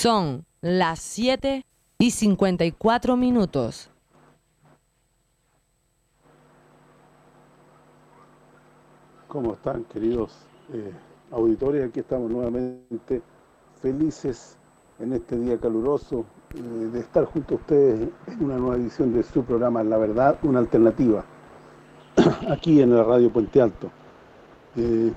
Son las 7 y 54 minutos. ¿Cómo están, queridos eh, auditores? Aquí estamos nuevamente felices en este día caluroso eh, de estar junto a ustedes en una nueva edición de su programa La Verdad, una alternativa, aquí en la Radio Puente Alto. Eh,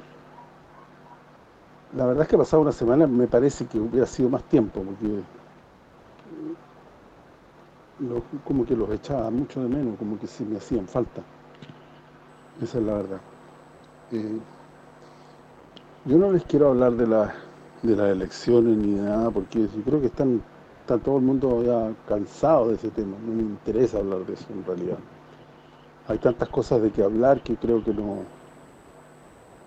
la verdad es que pasado una semana, me parece que hubiera sido más tiempo, porque eh, como que los echaba mucho de menos, como que se me hacían falta. Esa es la verdad. Eh, yo no les quiero hablar de, la, de las elecciones ni de nada, porque yo creo que están, está todo el mundo ya cansado de ese tema, no me interesa hablar de eso en realidad. Hay tantas cosas de que hablar que creo que no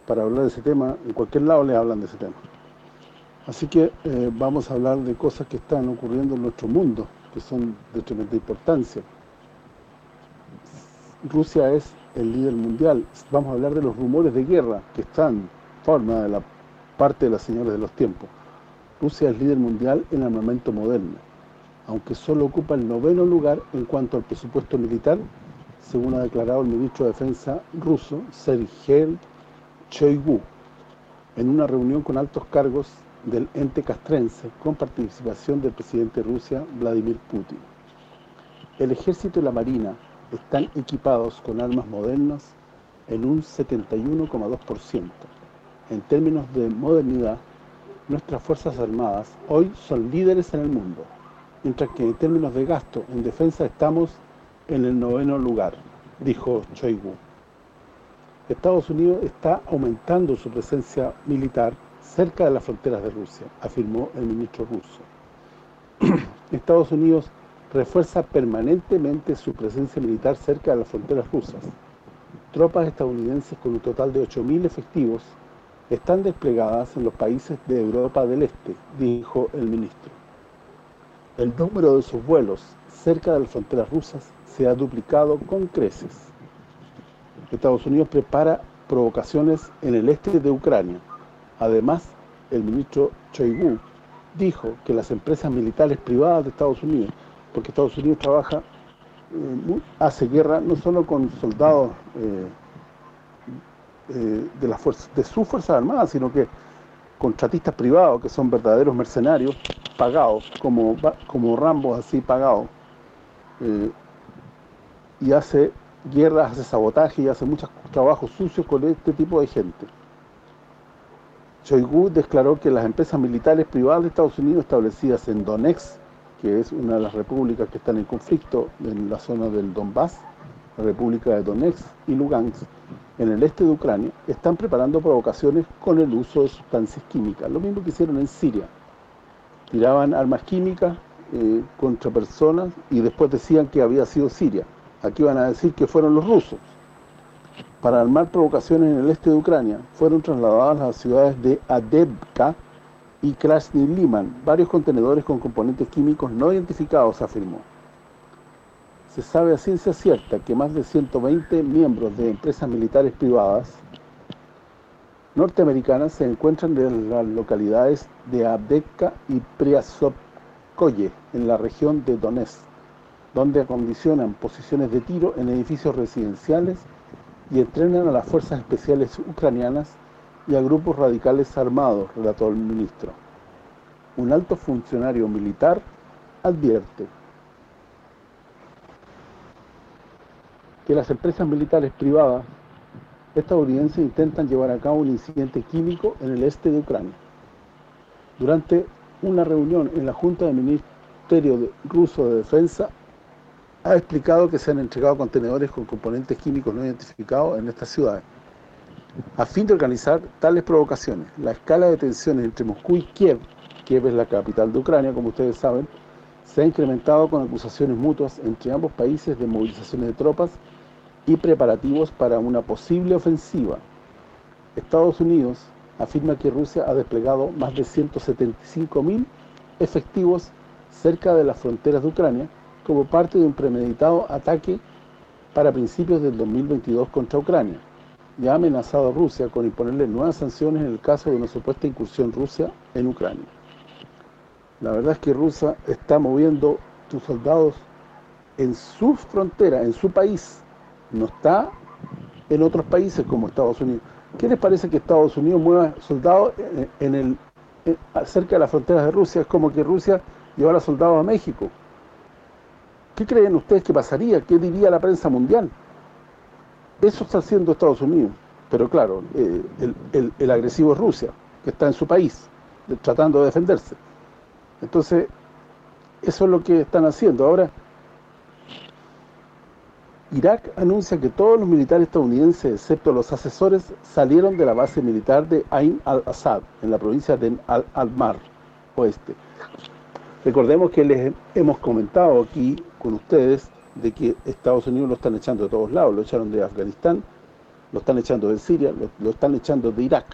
para hablar de ese tema, en cualquier lado le hablan de ese tema. Así que eh, vamos a hablar de cosas que están ocurriendo en nuestro mundo, que son de tremenda importancia. Rusia es el líder mundial. Vamos a hablar de los rumores de guerra que están forma de la parte de las señores de los tiempos. Rusia es líder mundial en armamento moderno, aunque solo ocupa el noveno lugar en cuanto al presupuesto militar, según ha declarado el ministro de Defensa ruso, Sergei Choigu en una reunión con altos cargos del ente castrense con participación del presidente de Rusia, Vladimir Putin. El ejército y la marina están equipados con armas modernas en un 71,2%. En términos de modernidad, nuestras Fuerzas Armadas hoy son líderes en el mundo, mientras que en términos de gasto en defensa estamos en el noveno lugar, dijo Choigu. Estados Unidos está aumentando su presencia militar cerca de las fronteras de Rusia, afirmó el ministro ruso. Estados Unidos refuerza permanentemente su presencia militar cerca de las fronteras rusas. Tropas estadounidenses con un total de 8.000 efectivos están desplegadas en los países de Europa del Este, dijo el ministro. El número de sus vuelos cerca de las fronteras rusas se ha duplicado con creces. Estados Unidos prepara provocaciones en el este de Ucrania. Además, el ministro Choigu dijo que las empresas militares privadas de Estados Unidos, porque Estados Unidos trabaja, eh, hace guerra no solo con soldados eh, eh, de las fuerzas de sus fuerzas armadas, sino que contratistas privados que son verdaderos mercenarios pagados, como como Rambo así pagados, y hace guerras, hace sabotaje y hace muchos trabajos sucios con este tipo de gente. Choigu declaró que las empresas militares privadas de Estados Unidos establecidas en Donetsk, que es una de las repúblicas que están en conflicto en la zona del Donbass, la república de Donetsk y Lugansk, en el este de Ucrania, están preparando provocaciones con el uso de sustancias químicas, lo mismo que hicieron en Siria. Tiraban armas químicas eh, contra personas y después decían que había sido Siria aquí van a decir que fueron los rusos, para armar provocaciones en el este de Ucrania, fueron trasladadas a las ciudades de Adebka y Krasny Liman, varios contenedores con componentes químicos no identificados, afirmó. Se sabe a ciencia cierta que más de 120 miembros de empresas militares privadas norteamericanas se encuentran en las localidades de Abdeka y Priazovkoye, en la región de Donetsk donde acondicionan posiciones de tiro en edificios residenciales y entrenan a las fuerzas especiales ucranianas y a grupos radicales armados, relató el ministro. Un alto funcionario militar advierte que las empresas militares privadas estadounidenses intentan llevar a cabo un incidente químico en el este de Ucrania. Durante una reunión en la Junta del Ministerio Ruso de Defensa, ha explicado que se han entregado contenedores con componentes químicos no identificados en estas ciudades. A fin de organizar tales provocaciones, la escala de tensiones entre Moscú y Kiev, Kiev es la capital de Ucrania, como ustedes saben, se ha incrementado con acusaciones mutuas entre ambos países de movilizaciones de tropas y preparativos para una posible ofensiva. Estados Unidos afirma que Rusia ha desplegado más de 175.000 efectivos cerca de las fronteras de Ucrania, como parte de un premeditado ataque para principios del 2022 contra Ucrania y ha amenazado a Rusia con imponerle nuevas sanciones en el caso de una supuesta incursión rusa en Ucrania. La verdad es que Rusia está moviendo sus soldados en su frontera, en su país. No está en otros países como Estados Unidos. ¿Qué les parece que Estados Unidos mueva soldados en, el cerca de las fronteras de Rusia? Es como que Rusia llevara soldados a México. ¿Qué creen ustedes que pasaría? ¿Qué diría la prensa mundial? Eso está haciendo Estados Unidos. Pero claro, eh, el, agresivo es Rusia, que está en su país, tratando de defenderse. Entonces, eso es lo que están haciendo. Ahora, Irak anuncia que todos los militares estadounidenses, excepto los asesores, salieron de la base militar de Ain al-Assad, en la provincia de Al-Mar, oeste. Recordemos que les hemos comentado aquí con ustedes de que Estados Unidos lo están echando de todos lados, lo echaron de Afganistán, lo están echando de Siria, lo, están echando de Irak.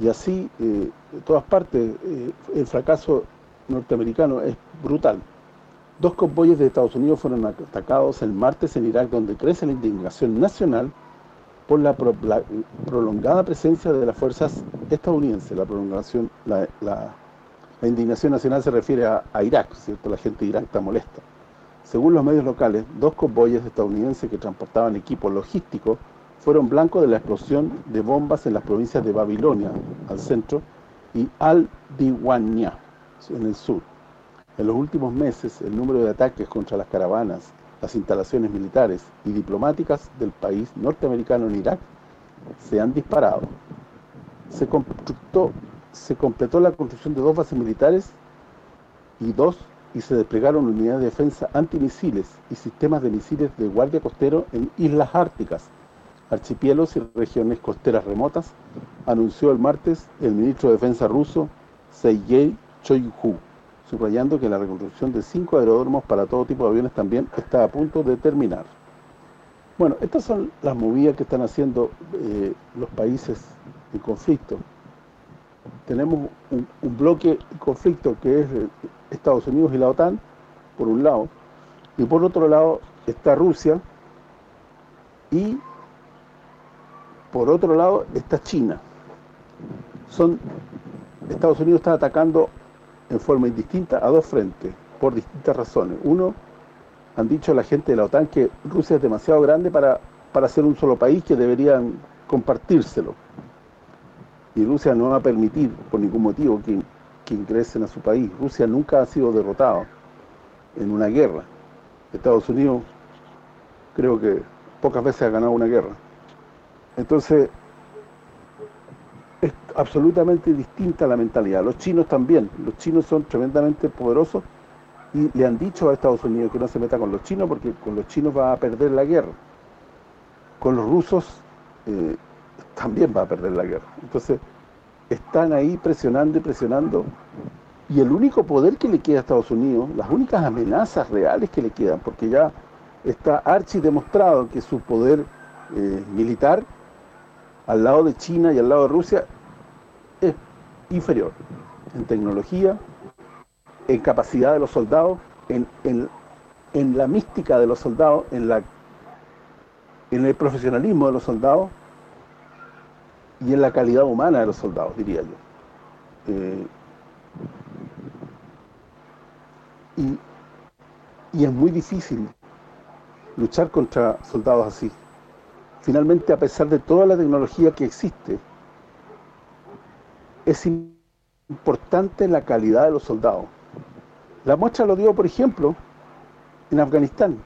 Y así, eh, de todas partes, eh, el fracaso norteamericano es brutal. Dos convoyes de Estados Unidos fueron atacados el martes en Irak, donde crece la indignación nacional por la, prolongada presencia de las fuerzas estadounidenses. La prolongación, indignación nacional se refiere a, a Irak, ¿cierto? La gente de Irak está molesta. Según los medios locales, dos convoyes estadounidenses que transportaban equipo logístico fueron blancos de la explosión de bombas en las provincias de Babilonia, al centro, y Al-Diwania, en el sur. En los últimos meses, el número de ataques contra las caravanas, las instalaciones militares y diplomáticas del país norteamericano en Irak se han disparado. Se, se completó la construcción de dos bases militares y dos y se desplegaron unidades de defensa antimisiles y sistemas de misiles de guardia costero en islas árticas, archipiélagos y regiones costeras remotas, anunció el martes el ministro de Defensa ruso Sergei Shoigu, subrayando que la reconstrucción de cinco aeródromos para todo tipo de aviones también está a punto de terminar. Bueno, estas son las movidas que están haciendo eh, los países en conflicto. Tenemos un, un bloque conflicto que es eh, Estados Unidos y la OTAN, por un lado, y por otro lado está Rusia, y por otro lado está China. Son Estados Unidos está atacando en forma indistinta a dos frentes, por distintas razones. Uno, han dicho la gente de la OTAN que Rusia es demasiado grande para, para ser un solo país, que deberían compartírselo. Y Rusia no va a permitir, por ningún motivo, que que ingresen a su país. Rusia nunca ha sido derrotado en una guerra. Estados Unidos creo que pocas veces ha ganado una guerra. Entonces, es absolutamente distinta la mentalidad. Los chinos también. Los chinos son tremendamente poderosos y le han dicho a Estados Unidos que no se meta con los chinos porque con los chinos va a perder la guerra. Con los rusos eh, también va a perder la guerra. Entonces, están ahí presionando y presionando y el único poder que le queda a Estados Unidos, las únicas amenazas reales que le quedan, porque ya está archi demostrado que su poder eh, militar al lado de China y al lado de Rusia es inferior en tecnología, en capacidad de los soldados, en, en la mística de los soldados, en la en el profesionalismo de los soldados y en la calidad humana de los soldados, diría yo. Eh, y, y es muy difícil luchar contra soldados así. Finalmente, a pesar de toda la tecnología que existe, es importante la calidad de los soldados. La muestra lo dio, por ejemplo, en Afganistán.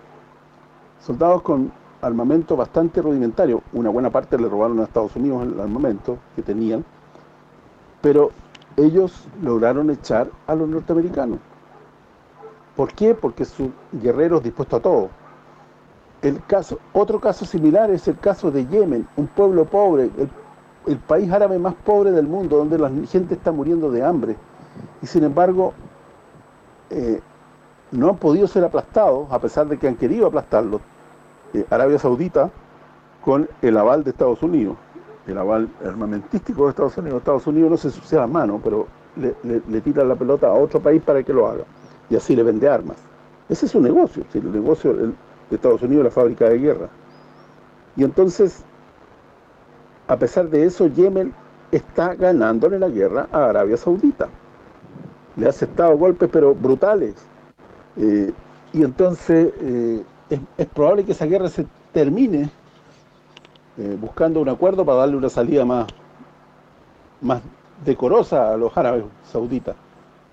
Soldados con armamento bastante rudimentario. Una buena parte le robaron a Estados Unidos el armamento que tenían, pero ellos lograron echar a los norteamericanos. ¿Por qué? Porque sus guerreros dispuestos a todo. El caso, otro caso similar es el caso de Yemen, un pueblo pobre, el, país árabe más pobre del mundo, donde la gente está muriendo de hambre. Y sin embargo, eh, no han podido ser aplastados, a pesar de que han querido aplastarlos eh, Arabia Saudita con el aval de Estados Unidos, el aval armamentístico de Estados Unidos. Estados Unidos no se sucia la mano, pero le, tira la pelota a otro país para que lo haga. Y así le vende armas. Ese es su negocio, el negocio de Estados Unidos la fábrica de guerra. Y entonces, a pesar de eso, Yemen está ganándole la guerra a Arabia Saudita. le ha aceptado golpes, pero brutales. Eh, y entonces eh, es, probable que esa guerra se termine eh, buscando un acuerdo para darle una salida más, más decorosa a los árabes sauditas.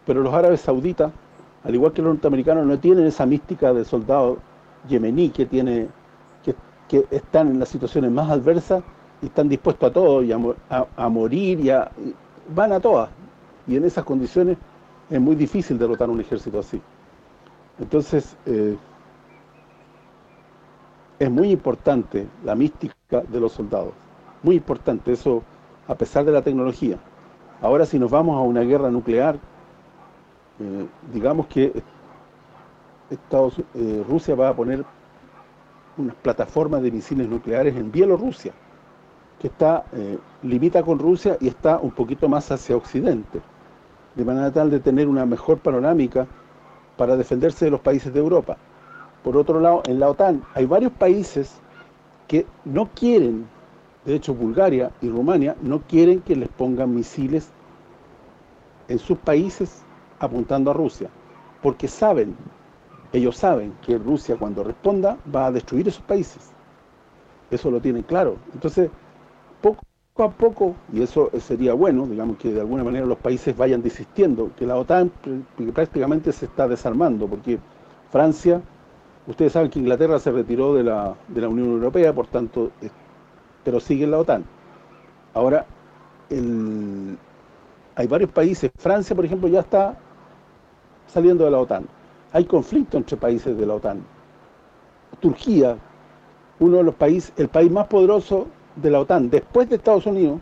Pero los árabes sauditas, al igual que los norteamericanos, no tienen esa mística de soldado yemení que tiene que, están en las situaciones más adversas y están dispuestos a todo y a, morir y, a, van a todas. Y en esas condiciones es muy difícil derrotar un ejército así. Entonces, eh, es muy importante la mística de los soldados. Muy importante, eso a pesar de la tecnología. Ahora si nos vamos a una guerra nuclear, eh, digamos que Estados, eh, Rusia va a poner unas plataformas de misiles nucleares en Bielorrusia, que está limita con Rusia y está un poquito más hacia Occidente de manera tal de tener una mejor panorámica para defenderse de los países de Europa. Por otro lado, en la OTAN hay varios países que no quieren, de hecho Bulgaria y Rumania, no quieren que les pongan misiles en sus países apuntando a Rusia, porque saben, ellos saben que Rusia cuando responda va a destruir esos países. Eso lo tienen claro. Entonces, poco a poco, y eso sería bueno, digamos que de alguna manera los países vayan desistiendo, que la OTAN prácticamente se está desarmando, porque Francia, ustedes saben que Inglaterra se retiró de la, de la Unión Europea, por tanto, pero sigue en la OTAN. Ahora, hay varios países, Francia, por ejemplo, ya está saliendo de la OTAN. Hay conflicto entre países de la OTAN. Turquía, uno de los países, el país más poderoso de la OTAN después de Estados Unidos,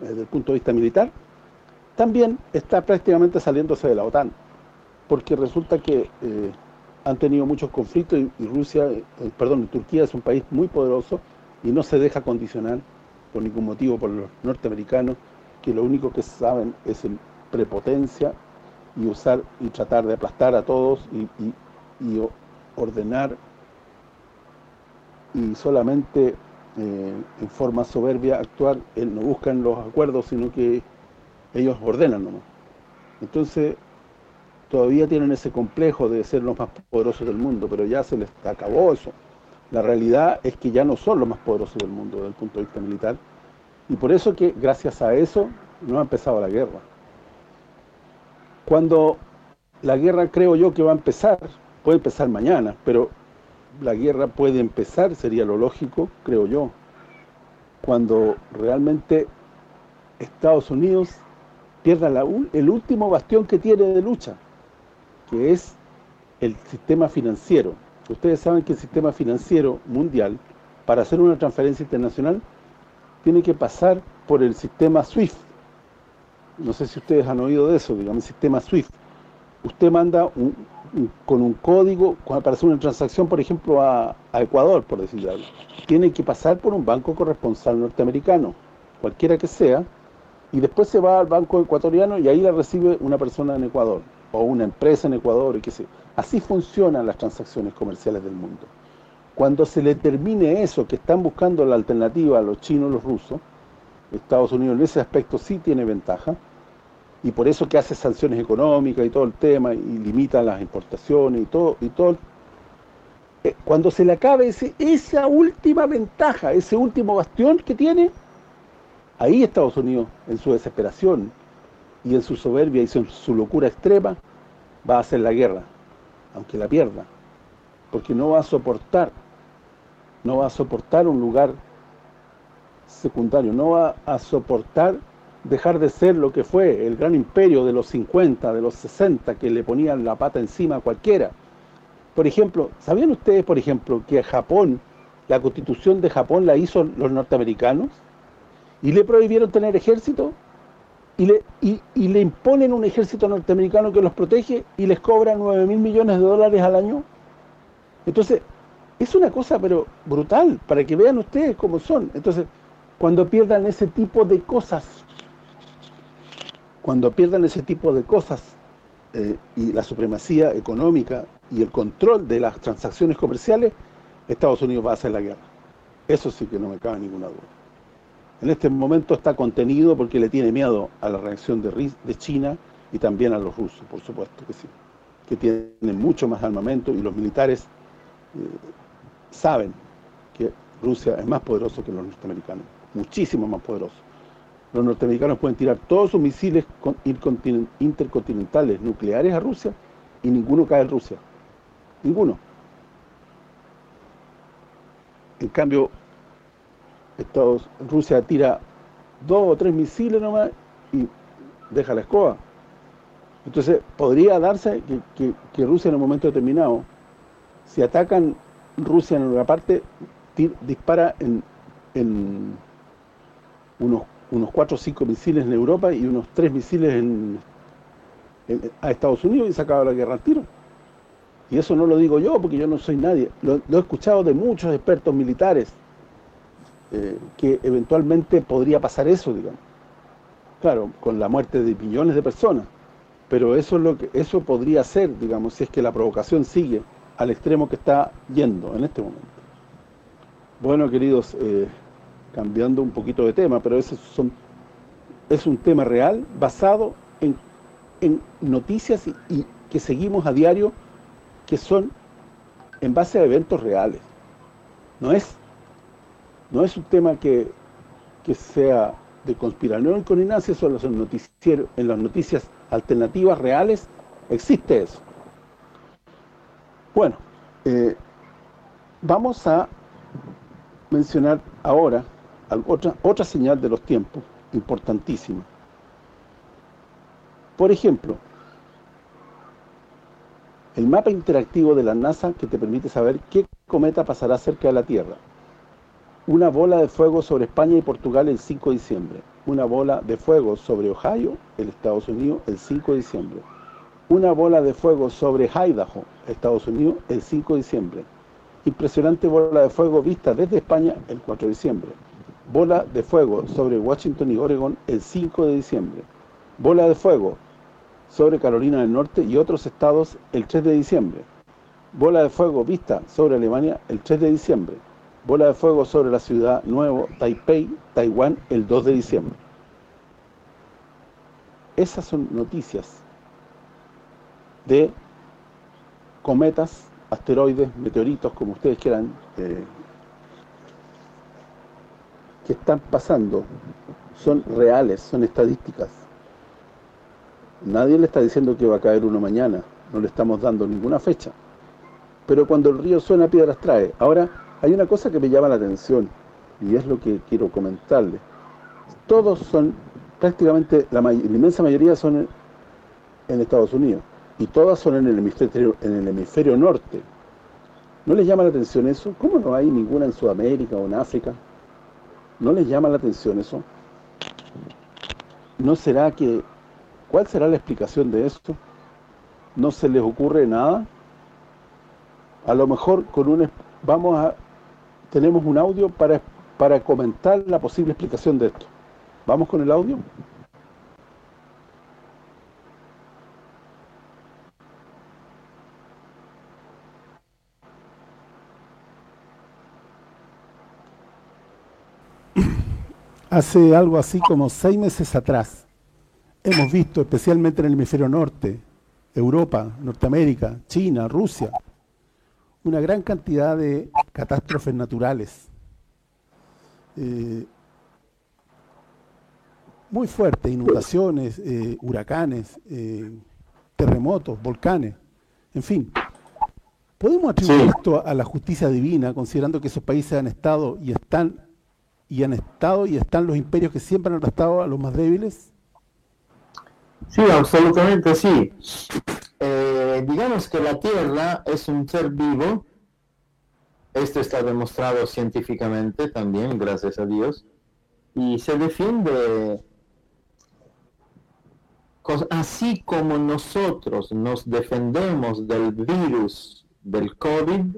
desde el punto de vista militar, también está prácticamente saliéndose de la OTAN, porque resulta que eh, han tenido muchos conflictos y, Rusia, eh, perdón, Turquía es un país muy poderoso y no se deja condicionar por ningún motivo por los norteamericanos, que lo único que saben es el prepotencia y usar y tratar de aplastar a todos y, ordenar y solamente eh, en forma soberbia actuar, no buscan los acuerdos, sino que ellos ordenan. Entonces, todavía tienen ese complejo de ser los más poderosos del mundo, pero ya se les acabó eso. La realidad es que ya no son los más poderosos del mundo desde el punto de vista militar, y por eso que gracias a eso no ha empezado la guerra. Cuando la guerra creo yo que va a empezar, puede empezar mañana, pero la guerra puede empezar, sería lo lógico, creo yo, cuando realmente Estados Unidos pierda el último bastión que tiene de lucha, que es el sistema financiero. Ustedes saben que el sistema financiero mundial, para hacer una transferencia internacional, tiene que pasar por el sistema SWIFT. No sé si ustedes han oído de eso, digamos, el sistema SWIFT. Usted manda con un código para hacer una transacción, por ejemplo, a, Ecuador, por decirlo algo, tiene que pasar por un banco corresponsal norteamericano, cualquiera que sea, y después se va al banco ecuatoriano y ahí la recibe una persona en Ecuador, o una empresa en Ecuador, y qué sé. Así funcionan las transacciones comerciales del mundo. Cuando se le termine eso, que están buscando la alternativa a los chinos, los rusos, Estados Unidos en ese aspecto sí tiene ventaja, y por eso que hace sanciones económicas y todo el tema y limita las importaciones y todo y todo eh, cuando se le acabe ese, esa última ventaja, ese último bastión que tiene, ahí Estados Unidos, en su desesperación y en su soberbia y en su locura extrema, va a hacer la guerra, aunque la pierda, porque no va a soportar, no va a soportar un lugar secundario, no va a soportar dejar de ser lo que fue el gran imperio de los 50, de los 60, que le ponían la pata encima a cualquiera. Por ejemplo, ¿sabían ustedes, por ejemplo, que Japón, la constitución de Japón la hizo los norteamericanos? Y le prohibieron tener ejército, y le, y, le imponen un ejército norteamericano que los protege y les cobra 9 mil millones de dólares al año. Entonces, es una cosa pero brutal, para que vean ustedes cómo son. Entonces, cuando pierdan ese tipo de cosas, cuando pierdan ese tipo de cosas eh, y la supremacía económica y el control de las transacciones comerciales, Estados Unidos va a hacer la guerra. Eso sí que no me cabe ninguna duda. En este momento está contenido porque le tiene miedo a la reacción de, China y también a los rusos, por supuesto que sí, que tienen mucho más armamento y los militares eh, saben que Rusia es más poderoso que los norteamericanos, muchísimo más poderoso. Los norteamericanos pueden tirar todos sus misiles intercontinentales nucleares a Rusia y ninguno cae en Rusia. Ninguno. En cambio, Estados, Rusia tira dos o tres misiles nomás y deja la escoba. Entonces, podría darse que, Rusia en un momento determinado, si atacan Rusia en una parte, dispara en, unos, unos cuatro o cinco misiles en Europa y unos tres misiles en, a Estados Unidos y se la guerra al tiro. Y eso no lo digo yo porque yo no soy nadie. Lo, he escuchado de muchos expertos militares eh, que eventualmente podría pasar eso, digamos. Claro, con la muerte de millones de personas pero eso es lo que eso podría ser, digamos, si es que la provocación sigue al extremo que está yendo en este momento. Bueno, queridos, eh, cambiando un poquito de tema, pero ese son es un tema real basado en, noticias y, que seguimos a diario que son en base a eventos reales. No es no es un tema que, que sea de conspiración con nada, son los noticieros, en las noticias alternativas reales, existe eso. Bueno, eh, vamos a mencionar ahora otra, otra señal de los tiempos, importantísima. Por ejemplo, el mapa interactivo de la NASA que te permite saber qué cometa pasará cerca de la Tierra. Una bola de fuego sobre España y Portugal el 5 de diciembre una bola de fuego sobre Ohio, el Estados Unidos, el 5 de diciembre. Una bola de fuego sobre Idaho, Estados Unidos, el 5 de diciembre. Impresionante bola de fuego vista desde España el 4 de diciembre. Bola de fuego sobre Washington y Oregon el 5 de diciembre. Bola de fuego sobre Carolina del Norte y otros estados el 3 de diciembre. Bola de fuego vista sobre Alemania el 3 de diciembre bola de fuego sobre la ciudad nuevo Taipei, Taiwán, el 2 de diciembre. Esas son noticias de cometas, asteroides, meteoritos, como ustedes quieran, eh, que están pasando, son reales, son estadísticas. Nadie le está diciendo que va a caer uno mañana, no le estamos dando ninguna fecha. Pero cuando el río suena, piedras trae. Ahora, hay una cosa que me llama la atención y es lo que quiero comentarle. Todos son, prácticamente, la, inmensa mayoría son en, Estados Unidos y todas son en el hemisferio en el hemisferio norte. ¿No les llama la atención eso? ¿Cómo no hay ninguna en Sudamérica o en África? ¿No les llama la atención eso? ¿No será que... ¿Cuál será la explicación de esto? ¿No se les ocurre nada? A lo mejor con un... Vamos a tenemos un audio para, para comentar la posible explicación de esto. ¿Vamos con el audio? Hace algo así como seis meses atrás, hemos visto, especialmente en el hemisferio norte, Europa, Norteamérica, China, Rusia, una gran cantidad de catástrofes naturales eh, muy fuertes, inundaciones, eh, huracanes, eh, terremotos, volcanes, en fin. ¿Podemos atribuir esto a la justicia divina, considerando que esos países han estado y están y han estado y están los imperios que siempre han aplastado a los más débiles? Sí, absolutamente sí. digamos que la Tierra es un ser vivo esto está demostrado científicamente también, gracias a Dios. Y se defiende así como nosotros nos defendemos del virus del COVID,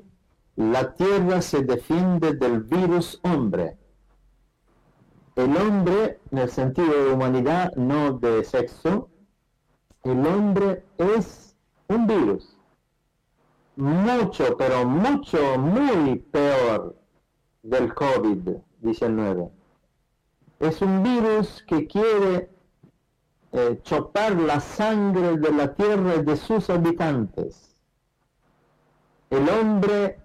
la Tierra se defiende del virus hombre. El hombre, en el sentido de humanidad, no de sexo, el hombre es un virus mucho, pero mucho, muy peor del COVID-19. Es un virus que quiere eh, chopar la sangre de la tierra y de sus habitantes. El hombre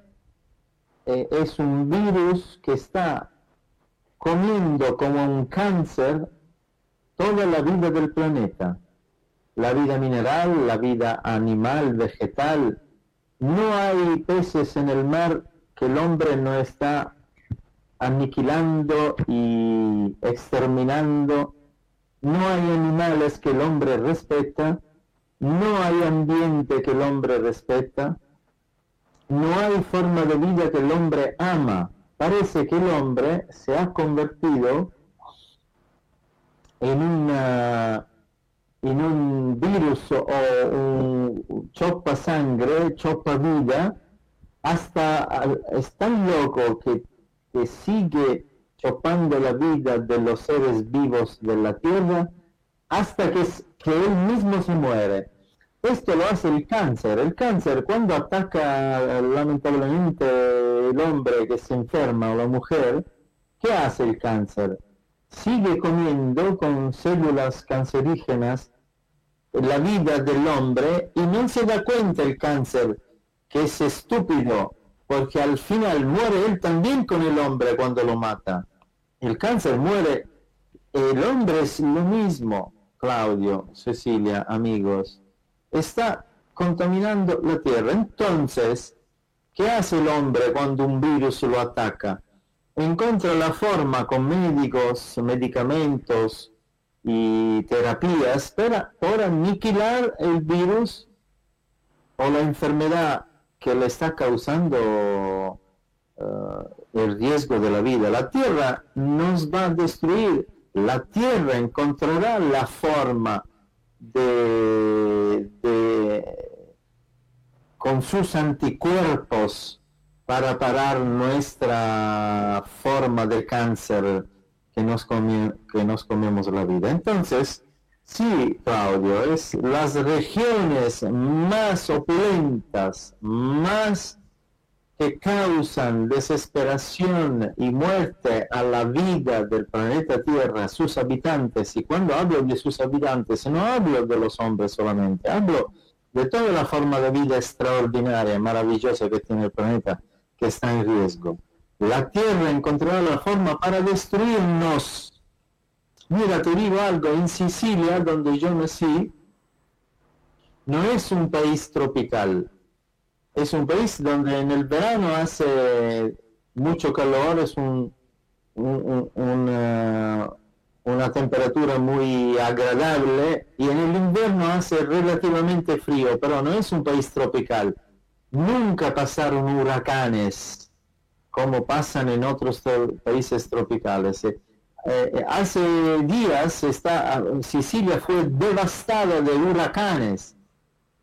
eh, es un virus que está comiendo como un cáncer toda la vida del planeta. La vida mineral, la vida animal, vegetal. No hay peces en el mar que el hombre no está aniquilando y exterminando. No hay animales que el hombre respeta. No hay ambiente que el hombre respeta. No hay forma de vida que el hombre ama parece que el hombre se ha convertido en, una, en un virus o un chopa sangre, chopa vida, hasta es tan loco que, que sigue chopando la vida de los seres vivos de la tierra hasta que, que él mismo se muere. Esto lo hace el cáncer. El cáncer cuando ataca lamentablemente el hombre que se enferma o la mujer, ¿qué hace el cáncer? Sigue comiendo con células cancerígenas la vida del hombre y no se da cuenta el cáncer que es estúpido, porque al final muere él también con el hombre cuando lo mata. El cáncer muere, el hombre es lo mismo, Claudio, Cecilia, amigos está contaminando la tierra. Entonces, ¿qué hace el hombre cuando un virus lo ataca? Encuentra la forma con médicos, medicamentos y terapias para, aniquilar el virus o la enfermedad que le está causando eh, el riesgo de la vida. La tierra nos va a destruir. La tierra encontrará la forma de, con sus anticuerpos para parar nuestra forma de cáncer que nos, que nos comemos la vida. Entonces, sí, Claudio, es las regiones más opulentas, más que causan desesperación y muerte a la vida del planeta Tierra, sus habitantes, y cuando hablo de sus habitantes, no hablo de los hombres solamente, hablo de toda la forma de vida extraordinaria, maravillosa que tiene el planeta, que está en riesgo. La Tierra encontrará la forma para destruirnos. Mira, te digo algo, en Sicilia, donde yo nací, no es un país tropical, es un país donde en el verano hace mucho calor, es un, una, una, temperatura muy agradable y en el invierno hace relativamente frío, pero no es un país tropical. Nunca pasaron huracanes como pasan en otros países tropicales. Eh, eh, hace días está, Sicilia fue devastada de huracanes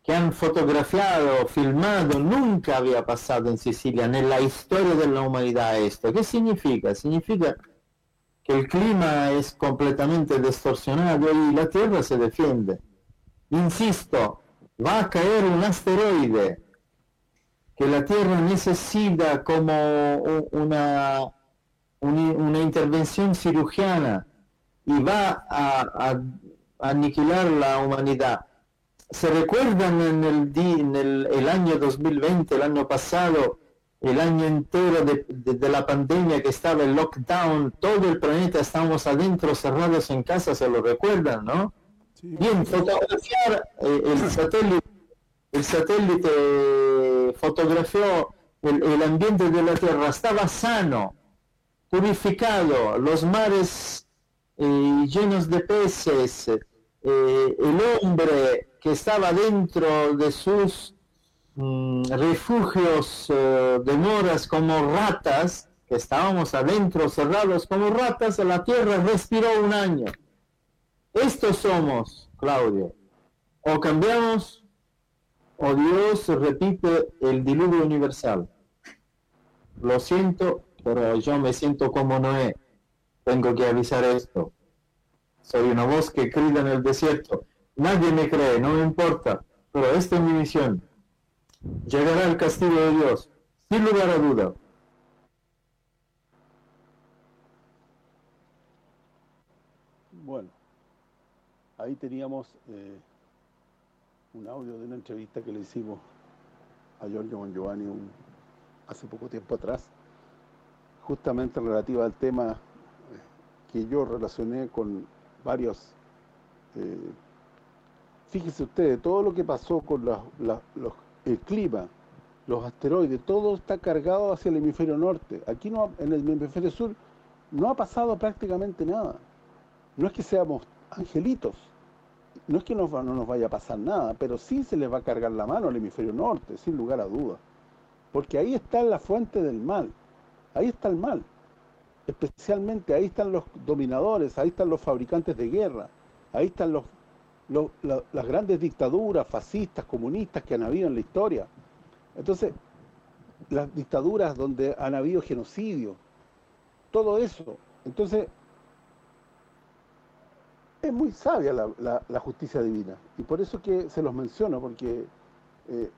que han fotografiado, filmado, nunca había pasado en Sicilia, en la historia de la humanidad esto. ¿Qué significa? Significa que el clima es completamente distorsionado y la Tierra se defiende. Insisto, va a caer un asteroide que la Tierra necesita como una, una, intervención cirujana y va a aniquilar la humanidad ¿Se recuerdan en el, en el, año 2020, el año pasado, el año entero de, la pandemia que estaba el lockdown, todo el planeta estábamos adentro, cerrados en casa, se lo recuerdan, ¿no? Bien, fotografiar eh, el satélite, el satélite fotografió el, ambiente de la Tierra, estaba sano, purificado, los mares eh, llenos de peces, eh, el hombre que estaba dentro de sus mm, refugios eh, de moras como ratas, que estábamos adentro cerrados como ratas, la tierra respiró un año. Estos somos, Claudio. O cambiamos o Dios repite el diluvio universal. Lo siento, pero yo me siento como Noé. Tengo que avisar esto. Soy una voz que grita en el desierto. Nadie me cree, no me importa, pero esta es mi misión. Llegará el castigo de Dios, sin lugar a duda. Bueno, ahí teníamos eh, un audio de una entrevista que le hicimos a Giorgio Bon Giovanni hace poco tiempo atrás, justamente relativa al tema eh, que yo relacioné con varios... Eh, fíjese ustedes, todo lo que pasó con el clima, los asteroides, todo está cargado hacia el hemisferio norte. Aquí no en el hemisferio sur no ha pasado prácticamente nada. No es que seamos angelitos, no es que no, no nos vaya a pasar nada, pero sí se les va a cargar la mano al hemisferio norte, sin lugar a dudas. Porque ahí está la fuente del mal, ahí está el mal. Especialmente ahí están los dominadores, ahí están los fabricantes de guerra, ahí están los, las grandes dictaduras fascistas, comunistas que han habido en la historia. Entonces, las dictaduras donde han habido genocidio, todo eso. Entonces, es muy sabia la, justicia divina. Y por eso que se los menciono, porque eh,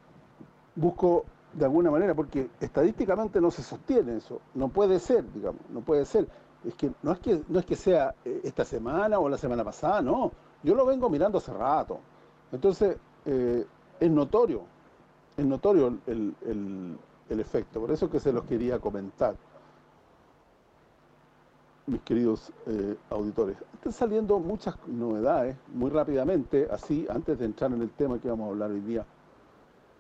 busco de alguna manera, porque estadísticamente no se sostiene eso. No puede ser, digamos, no puede ser. Es que no es que no es que sea eh, esta semana o la semana pasada, no. Yo lo vengo mirando hace rato. Entonces, eh, es notorio, es notorio el, el efecto. Por eso que se los quería comentar mis queridos eh, auditores. Están saliendo muchas novedades muy rápidamente, así, antes de entrar en el tema que vamos a hablar hoy día,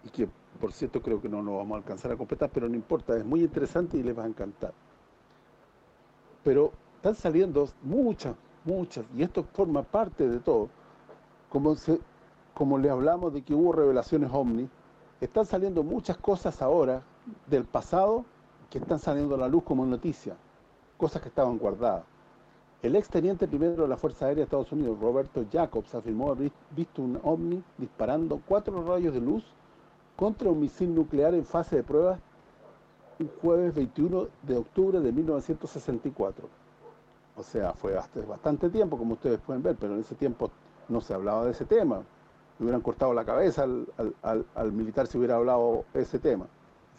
y que, por cierto, creo que no nos vamos a alcanzar a completar, pero no importa, es muy interesante y les va a encantar. Pero están saliendo muchas, muchas, y esto forma parte de todo. Como se como le hablamos de que hubo revelaciones ovni, están saliendo muchas cosas ahora del pasado que están saliendo a la luz como noticia cosas que estaban guardadas. El ex teniente primero de la Fuerza Aérea de Estados Unidos, Roberto Jacobs, afirmó haber visto un ovni disparando cuatro rayos de luz contra un misil nuclear en fase de pruebas un jueves 21 de octubre de 1964. O sea, fue bastante tiempo, como ustedes pueden ver, pero en ese tiempo no se hablaba de ese tema. Le hubieran cortado la cabeza al, militar si hubiera hablado ese tema.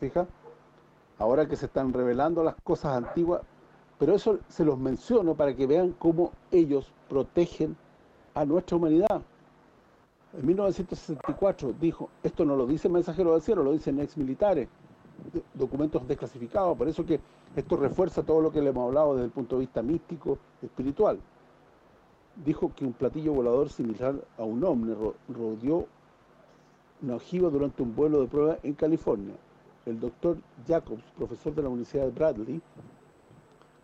¿Fija? Ahora que se están revelando las cosas antiguas, pero eso se los menciono para que vean cómo ellos protegen a nuestra humanidad. En 1964 dijo, esto no lo dice mensajero del cielo, lo dicen ex militares, documentos desclasificados, por eso que esto refuerza todo lo que le hemos hablado desde el punto de vista místico, espiritual. Dijo que un platillo volador similar a un ovni rodeó una ojiva durante un vuelo de prueba en California. El doctor Jacobs, profesor de la Universidad de Bradley,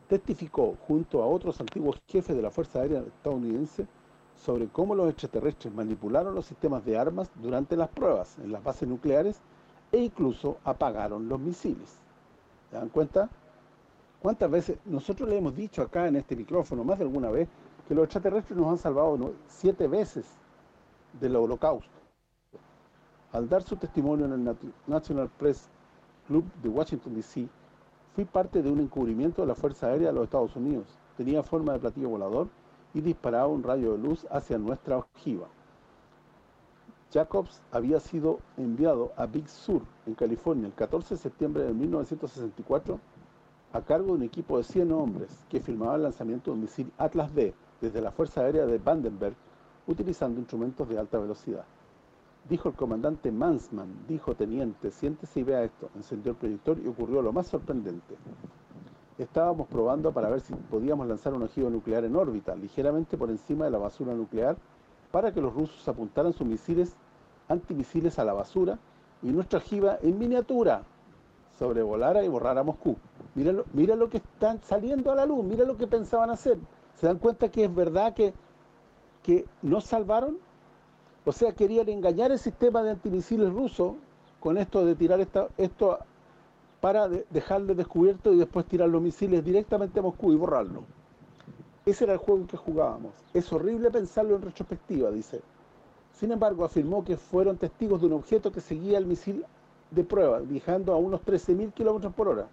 testificó junto a otros antiguos jefes de la Fuerza Aérea estadounidense sobre cómo los extraterrestres manipularon los sistemas de armas durante las pruebas en las bases nucleares e incluso apagaron los misiles. ¿Se dan cuenta? ¿Cuántas veces? Nosotros le hemos dicho acá en este micrófono, más de alguna vez, que los extraterrestres nos han salvado siete veces del holocausto. Al dar su testimonio en el National Press Club de Washington, D.C., Fui parte de un encubrimiento de la Fuerza Aérea de los Estados Unidos. Tenía forma de platillo volador y disparaba un rayo de luz hacia nuestra ojiva. Jacobs había sido enviado a Big Sur, en California, el 14 de septiembre de 1964, a cargo de un equipo de 100 hombres que filmaba el lanzamiento de un misil Atlas D desde la Fuerza Aérea de Vandenberg, utilizando instrumentos de alta velocidad. Dijo el comandante Mansman, dijo teniente, siéntese y vea esto. Encendió el proyector y ocurrió lo más sorprendente. Estábamos probando para ver si podíamos lanzar un ojivo nuclear en órbita, ligeramente por encima de la basura nuclear, para que los rusos apuntaran sus misiles antimisiles a la basura y nuestra ojiva en miniatura sobrevolara y borrara Moscú. Mira lo, mira lo que están saliendo a la luz, mira lo que pensaban hacer. ¿Se dan cuenta que es verdad que, que no salvaron? O sea, querían engañar el sistema de antimisiles ruso con esto de tirar esto para dejarle descubierto y después tirar los misiles directamente a Moscú y borrarlo. Ese era el juego que jugábamos. Es horrible pensarlo en retrospectiva, dice. Sin embargo, afirmó que fueron testigos de un objeto que seguía el misil de prueba, viajando a unos 13.000 kilómetros por hora.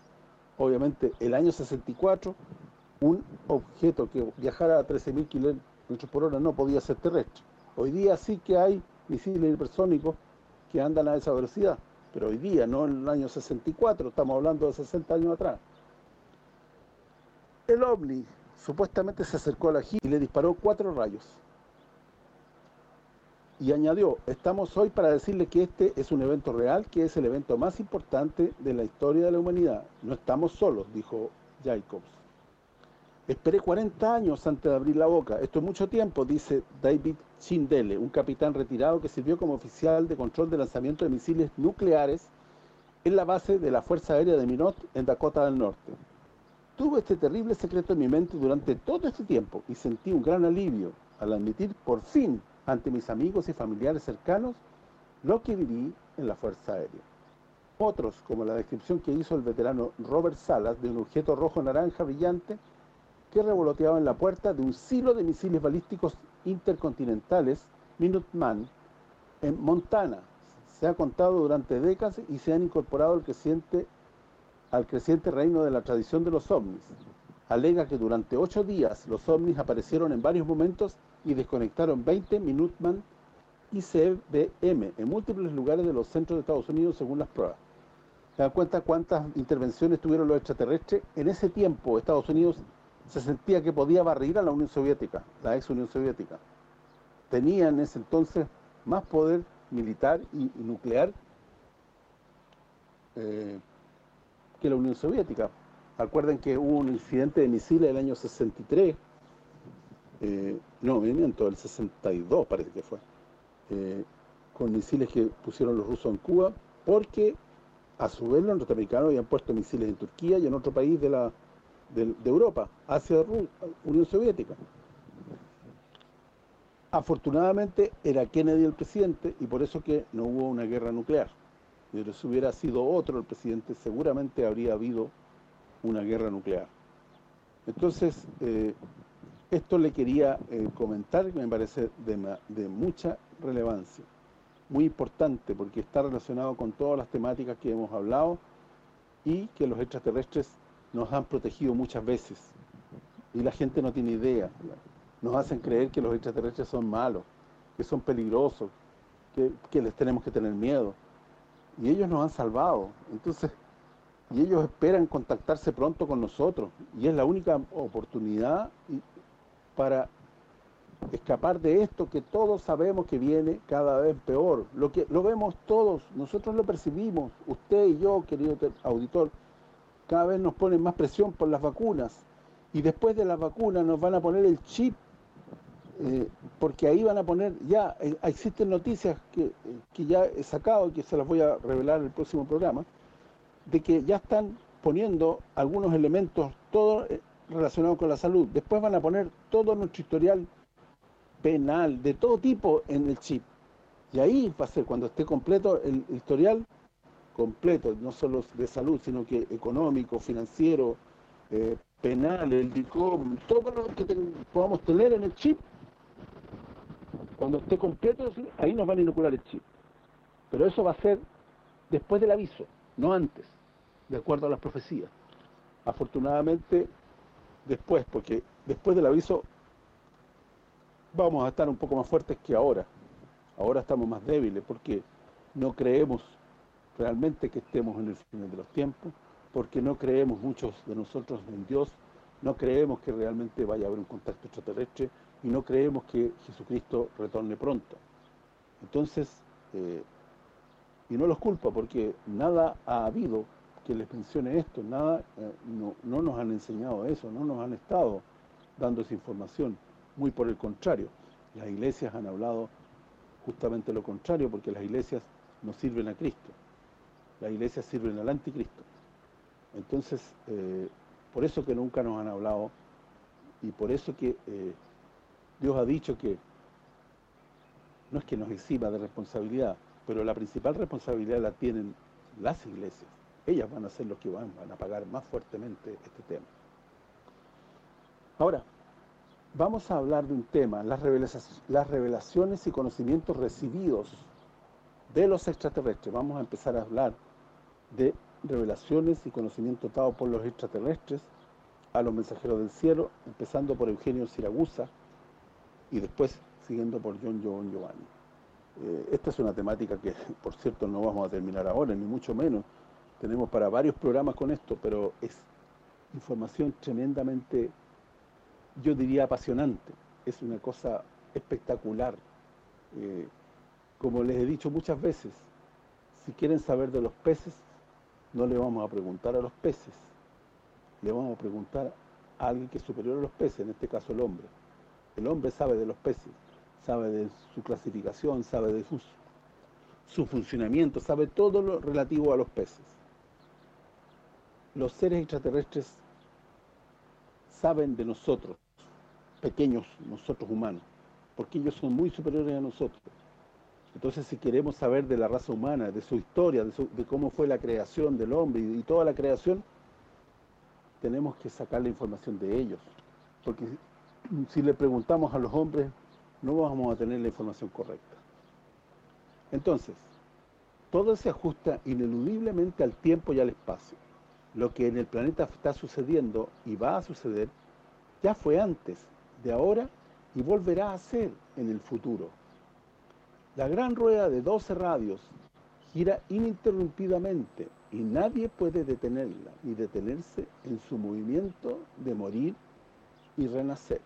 Obviamente, el año 64, un objeto que viajara a 13.000 kilómetros por hora no podía ser terrestre. Hoy día sí que hay misiles hipersónicos que andan a esa velocidad, pero hoy día, no en el año 64, estamos hablando de 60 años atrás. El OVNI supuestamente se acercó a la gira y le disparó cuatro rayos. y añadió, estamos hoy para decirle que este es un evento real, que es el evento más importante de la historia de la humanidad. No estamos solos, dijo Jacobs. Esperé 40 años antes de abrir la boca. Esto es mucho tiempo, dice David Chindele, un capitán retirado que sirvió como oficial de control de lanzamiento de misiles nucleares en la base de la Fuerza Aérea de Minot en Dakota del Norte. Tuve este terrible secreto en mi mente durante todo este tiempo y sentí un gran alivio al admitir por fin ante mis amigos y familiares cercanos lo que viví en la Fuerza Aérea. Otros, como la descripción que hizo el veterano Robert Salas de un objeto rojo-naranja brillante que revoloteaba en la puerta de un silo de misiles balísticos intercontinentales Minuteman en Montana. Se ha contado durante décadas y se han incorporado al creciente, al creciente reino de la tradición de los ovnis. Alega que durante ocho días los ovnis aparecieron en varios momentos y desconectaron 20 Minuteman y CBM en múltiples lugares de los centros de Estados Unidos según las pruebas. ¿Se dan cuenta cuántas intervenciones tuvieron los extraterrestres? En ese tiempo Estados Unidos se sentía que podía barrir a la Unión Soviética, la ex Unión Soviética. Tenía en ese entonces más poder militar y, nuclear eh, que la Unión Soviética. Acuerden que hubo un incidente de misiles el año 63 eh, no, miento, el 62 parece que fue, eh, con misiles que pusieron los rusos en Cuba, porque a su vez los norteamericanos habían puesto misiles en Turquía y en otro país de la de, Europa, hacia la Unión Soviética. Afortunadamente era Kennedy el presidente y por eso que no hubo una guerra nuclear. Pero si hubiera sido otro el presidente, seguramente habría habido una guerra nuclear. Entonces, eh, esto le quería eh, comentar, me parece de, mucha relevancia, muy importante, porque está relacionado con todas las temáticas que hemos hablado y que los extraterrestres nos han protegido muchas veces. Y la gente no tiene idea. Nos hacen creer que los extraterrestres son malos, que son peligrosos, que, que les tenemos que tener miedo. Y ellos nos han salvado. Entonces, y ellos esperan contactarse pronto con nosotros. Y es la única oportunidad para escapar de esto que todos sabemos que viene cada vez peor. Lo que lo vemos todos, nosotros lo percibimos, usted y yo, querido auditor, cada vez nos ponen más presión por las vacunas. Y después de las vacunas nos van a poner el chip, eh, porque ahí van a poner, ya eh, existen noticias que, que ya he sacado, que se las voy a revelar el próximo programa, de que ya están poniendo algunos elementos, todo eh, relacionado con la salud. Después van a poner todo nuestro historial penal, de todo tipo, en el chip. Y ahí va a ser, cuando esté completo, el historial completo, no solo de salud, sino que económico, financiero, eh, penal, el DICOM, todo lo que podamos tener en el chip, cuando esté completo, ahí nos van a inocular el chip. Pero eso va a ser después del aviso, no antes, de acuerdo a las profecías. Afortunadamente, después, porque después del aviso vamos a estar un poco más fuertes que ahora. Ahora estamos más débiles porque no creemos realmente que estemos en el final de los tiempos, porque no creemos muchos de nosotros en Dios, no creemos que realmente vaya a haber un contacto extraterrestre y no creemos que Jesucristo retorne pronto. Entonces, eh, y no los culpo porque nada ha habido que les mencione esto, nada, eh, no, no nos han enseñado eso, no nos han estado dando esa información, muy por el contrario, las iglesias han hablado justamente lo contrario, porque las iglesias no sirven a Cristo, las iglesias sirven al anticristo. Entonces, eh, por eso que nunca nos han hablado, y por eso que eh, Dios ha dicho que no es que nos exima de responsabilidad, pero la principal responsabilidad la tienen las iglesias ellas van a ser los que van, a pagar más fuertemente este tema. Ahora, vamos a hablar de un tema, las revelaciones y conocimientos recibidos de los extraterrestres. Vamos a empezar a hablar de revelaciones y conocimientos dados por los extraterrestres a los mensajeros del cielo, empezando por Eugenio Siragusa y después siguiendo por John Giovanni Giovanni. Eh, esta es una temática que, por cierto, no vamos a terminar ahora, ni mucho menos, tenemos para varios programas con esto, pero es información tremendamente, yo diría apasionante, es una cosa espectacular. Eh, como les he dicho muchas veces, si quieren saber de los peces, no le vamos a preguntar a los peces, le vamos a preguntar a alguien que es superior a los peces, en este caso el hombre. El hombre sabe de los peces, sabe de su clasificación, sabe de su, su funcionamiento, sabe todo lo relativo a los peces. Los seres extraterrestres saben de nosotros, pequeños, nosotros humanos, porque ellos son muy superiores a nosotros. Entonces, si queremos saber de la raza humana, de su historia, de, cómo fue la creación del hombre y, toda la creación, tenemos que sacar la información de ellos. Porque si le preguntamos a los hombres, no vamos a tener la información correcta. Entonces, todo se ajusta ineludiblemente al tiempo y al espacio. Lo que en el planeta está sucediendo y va a suceder, ya fue antes, de ahora, y volverá a ser en el futuro. La gran rueda de 12 radios gira ininterrumpidamente y nadie puede detenerla ni detenerse en su movimiento de morir y renacer.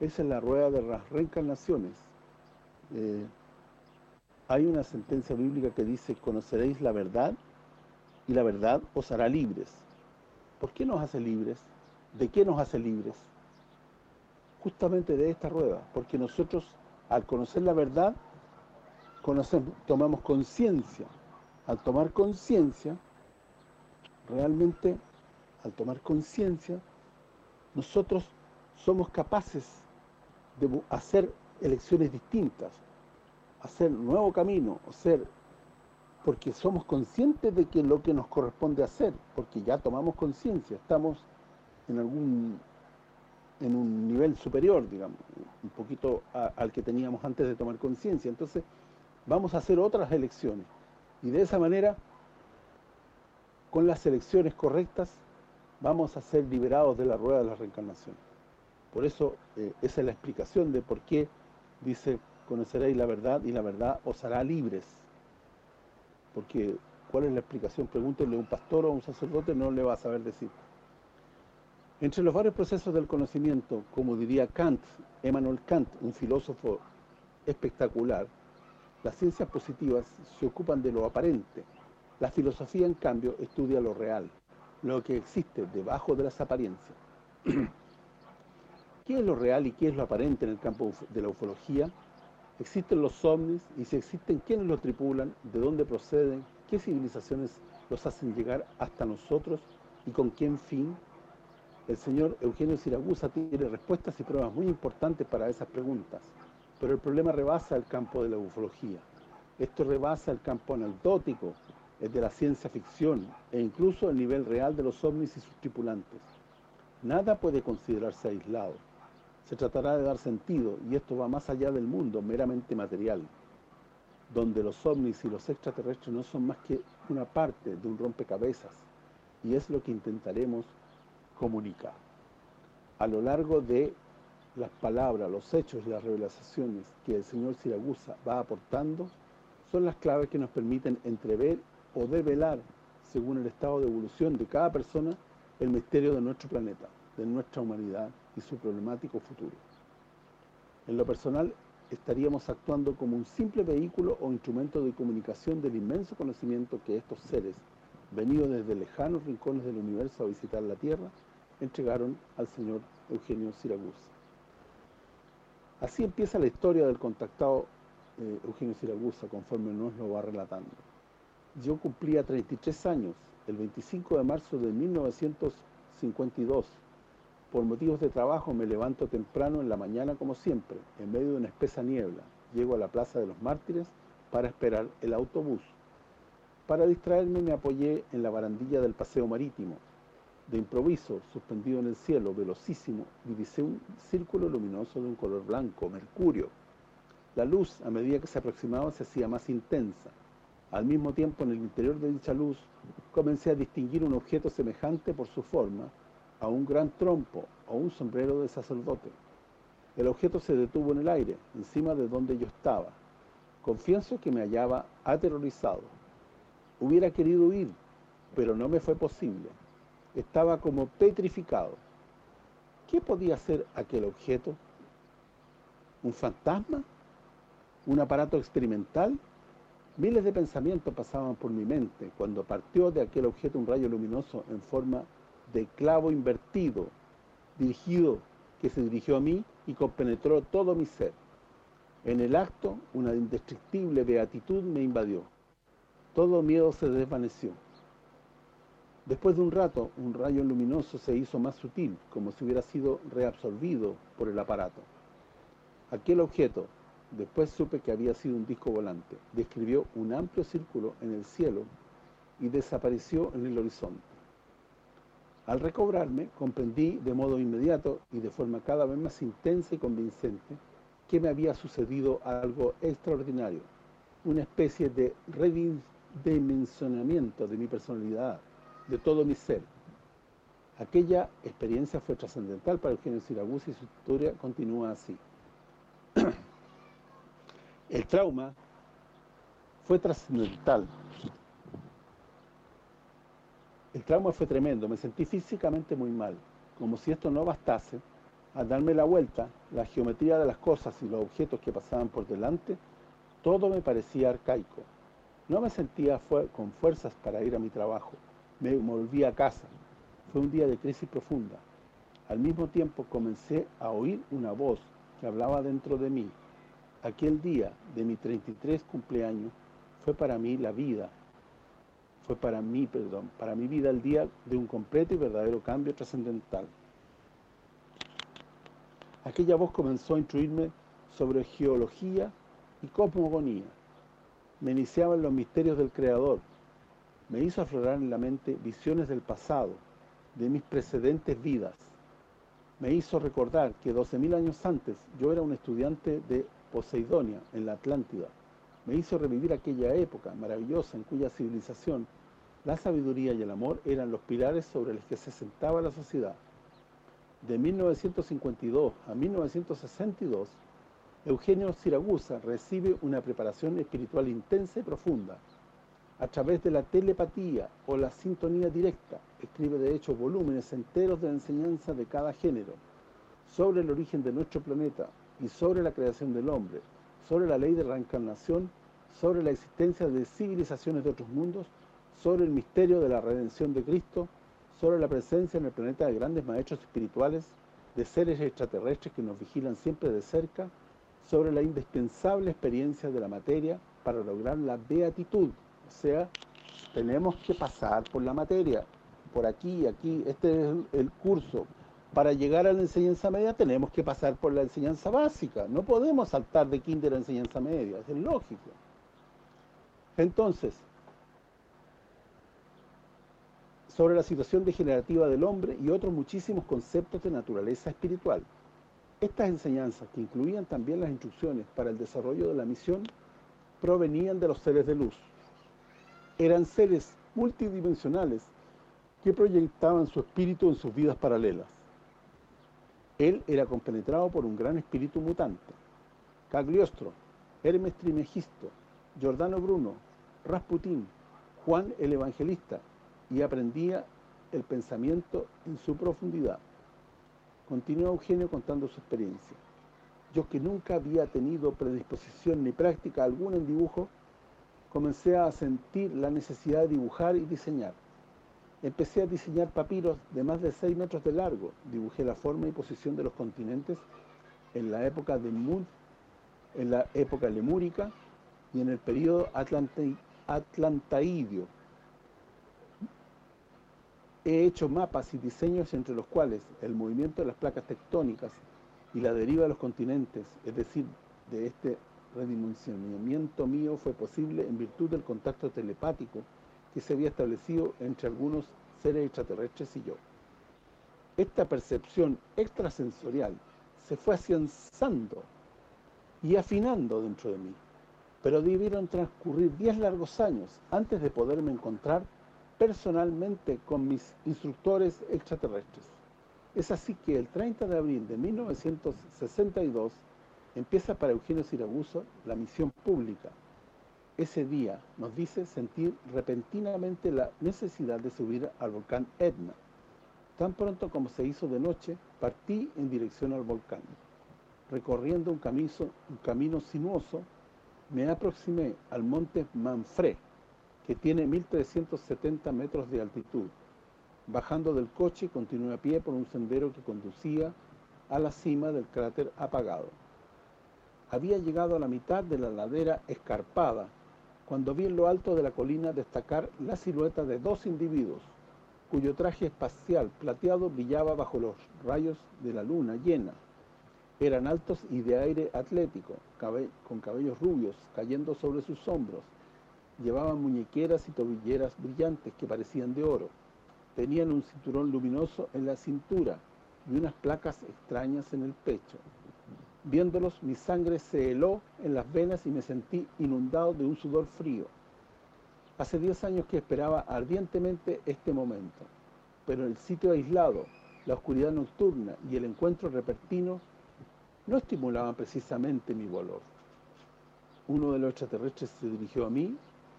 Esa es la rueda de las reencarnaciones. Eh, hay una sentencia bíblica que dice, conoceréis la verdad y la verdad os hará libres. ¿Por qué nos hace libres? ¿De qué nos hace libres? Justamente de esta rueda, porque nosotros al conocer la verdad, tomamos conciencia. Al tomar conciencia, realmente, al tomar conciencia, nosotros somos capaces de hacer elecciones distintas, hacer nuevo camino, hacer porque somos conscientes de que lo que nos corresponde hacer, porque ya tomamos conciencia, estamos en algún en un nivel superior, digamos, un poquito al que teníamos antes de tomar conciencia. Entonces, vamos a hacer otras elecciones. Y de esa manera, con las elecciones correctas, vamos a ser liberados de la rueda de la reencarnación. Por eso, eh, esa es la explicación de por qué dice, conoceréis la verdad y la verdad os hará libres. Porque, ¿cuál es la explicación? Pregúntenle a un pastor o a un sacerdote, no le va a saber decir. Entre los varios procesos del conocimiento, como diría Kant, Emmanuel Kant, un filósofo espectacular, las ciencias positivas se ocupan de lo aparente. La filosofía, en cambio, estudia lo real, lo que existe debajo de las apariencias. ¿Qué es lo real y qué es lo aparente en el campo de la ufología? ¿Existen los ovnis? Y si existen, ¿quiénes los tripulan? ¿De dónde proceden? ¿Qué civilizaciones los hacen llegar hasta nosotros? ¿Y con qué fin? El señor Eugenio Siragusa tiene respuestas y pruebas muy importantes para esas preguntas, pero el problema rebasa el campo de la ufología. Esto rebasa el campo anecdótico, el de la ciencia ficción e incluso el nivel real de los ovnis y sus tripulantes. Nada puede considerarse aislado. Se tratará de dar sentido, y esto va más allá del mundo meramente material, donde los ovnis y los extraterrestres no son más que una parte de un rompecabezas, y es lo que intentaremos comunica. A lo largo de las palabras, los hechos y las revelaciones que el Señor Siragusa va aportando, son las claves que nos permiten entrever o develar, según el estado de evolución de cada persona, el misterio de nuestro planeta, de nuestra humanidad y su problemático futuro. En lo personal, estaríamos actuando como un simple vehículo o instrumento de comunicación del inmenso conocimiento que estos seres, venidos desde lejanos rincones del universo a visitar la Tierra, entregaron al señor Eugenio Siragusa. Así empieza la historia del contactado eh, Eugenio Siragusa, conforme nos lo va relatando. Yo cumplía 33 años, el 25 de marzo de 1952. Por motivos de trabajo me levanto temprano en la mañana como siempre, en medio de una espesa niebla. Llego a la Plaza de los Mártires para esperar el autobús. Para distraerme me apoyé en la barandilla del paseo marítimo, de improviso, suspendido en el cielo, velocísimo, divisé un círculo luminoso de un color blanco, mercurio. La luz, a medida que se aproximaba, se hacía más intensa. Al mismo tiempo, en el interior de dicha luz, comencé a distinguir un objeto semejante por su forma a un gran trompo o un sombrero de sacerdote. El objeto se detuvo en el aire, encima de donde yo estaba. Confieso que me hallaba aterrorizado. Hubiera querido huir, pero no me fue posible estaba como petrificado. ¿Qué podía ser aquel objeto? ¿Un fantasma? un aparato experimental, miles de pensamientos pasaban por mi mente cuando partió de aquel objeto un rayo luminoso en forma de clavo invertido, dirigido, que se dirigió a mí y compenetró todo mi ser. En el acto, una indestructible beatitud me invadió. Todo miedo se desvaneció. Después de un rato, un rayo luminoso se hizo más sutil, como si hubiera sido reabsorbido por el aparato. Aquel objeto, después supe que había sido un disco volante, describió un amplio círculo en el cielo y desapareció en el horizonte. Al recobrarme, comprendí de modo inmediato y de forma cada vez más intensa y convincente que me había sucedido algo extraordinario, una especie de redimensionamiento de mi personalidad, de todo mi ser. Aquella experiencia fue trascendental para Eugenio Siragusa y su historia continúa así. El trauma fue trascendental. El trauma fue tremendo, me sentí físicamente muy mal. Como si esto no bastase, al darme la vuelta, la geometría de las cosas y los objetos que pasaban por delante, todo me parecía arcaico. No me sentía con fuerzas para ir a mi trabajo me volví a casa. Fue un día de crisis profunda. Al mismo tiempo comencé a oír una voz que hablaba dentro de mí. Aquel día de mi 33 cumpleaños fue para mí la vida. Fue para mí, perdón, para mi vida el día de un completo y verdadero cambio trascendental. Aquella voz comenzó a instruirme sobre geología y cosmogonía. Me iniciaba en los misterios del Creador, me hizo aflorar en la mente visiones del pasado, de mis precedentes vidas. Me hizo recordar que 12.000 años antes yo era un estudiante de Poseidonia, en la Atlántida. Me hizo revivir aquella época maravillosa en cuya civilización la sabiduría y el amor eran los pilares sobre los que se sentaba la sociedad. De 1952 a 1962, Eugenio Siragusa recibe una preparación espiritual intensa y profunda, a través de la telepatía o la sintonía directa, escribe de hecho volúmenes enteros de enseñanza de cada género, sobre el origen de nuestro planeta y sobre la creación del hombre, sobre la ley de reencarnación, sobre la existencia de civilizaciones de otros mundos, sobre el misterio de la redención de Cristo, sobre la presencia en el planeta de grandes maestros espirituales, de seres extraterrestres que nos vigilan siempre de cerca, sobre la indispensable experiencia de la materia para lograr la beatitud, o sea, tenemos que pasar por la materia, por aquí, aquí, este es el curso. Para llegar a la enseñanza media tenemos que pasar por la enseñanza básica, no podemos saltar de kinder a enseñanza media, es lógico. Entonces, sobre la situación degenerativa del hombre y otros muchísimos conceptos de naturaleza espiritual. Estas enseñanzas, que incluían también las instrucciones para el desarrollo de la misión, provenían de los seres de luz, eran seres multidimensionales que proyectaban su espíritu en sus vidas paralelas. Él era compenetrado por un gran espíritu mutante. Cagliostro, Hermes Trimegisto, Giordano Bruno, Rasputín, Juan el Evangelista, y aprendía el pensamiento en su profundidad. Continúa Eugenio contando su experiencia. Yo que nunca había tenido predisposición ni práctica alguna en dibujo, comencé a sentir la necesidad de dibujar y diseñar. Empecé a diseñar papiros de más de 6 metros de largo. Dibujé la forma y posición de los continentes en la época de Mud, en la época lemúrica y en el periodo atlantaidio. He hecho mapas y diseños entre los cuales el movimiento de las placas tectónicas y la deriva de los continentes, es decir, de este redimensionamiento mío fue posible en virtud del contacto telepático que se había establecido entre algunos seres extraterrestres y yo. Esta percepción extrasensorial se fue afianzando y afinando dentro de mí, pero debieron transcurrir 10 largos años antes de poderme encontrar personalmente con mis instructores extraterrestres. Es así que el 30 de abril de 1962 empieza para Eugenio Siraguso la misión pública. Ese día nos dice sentir repentinamente la necesidad de subir al volcán Etna. Tan pronto como se hizo de noche, partí en dirección al volcán. Recorriendo un camino, un camino sinuoso, Me aproximé al monte Manfré, que tiene 1370 metros de altitud. Bajando del coche, continué a pie por un sendero que conducía a la cima del cráter apagado. Había llegado a la mitad de la ladera escarpada, cuando vi en lo alto de la colina destacar la silueta de dos individuos, cuyo traje espacial plateado brillaba bajo los rayos de la luna llena. Eran altos y de aire atlético, con cabellos rubios cayendo sobre sus hombros. Llevaban muñequeras y tobilleras brillantes que parecían de oro. Tenían un cinturón luminoso en la cintura y unas placas extrañas en el pecho. Viéndolos, mi sangre se heló en las venas y me sentí inundado de un sudor frío. Hace 10 años que esperaba ardientemente este momento, pero el sitio aislado, la oscuridad nocturna y el encuentro repentino no estimulaban precisamente mi valor. Uno de los extraterrestres se dirigió a mí,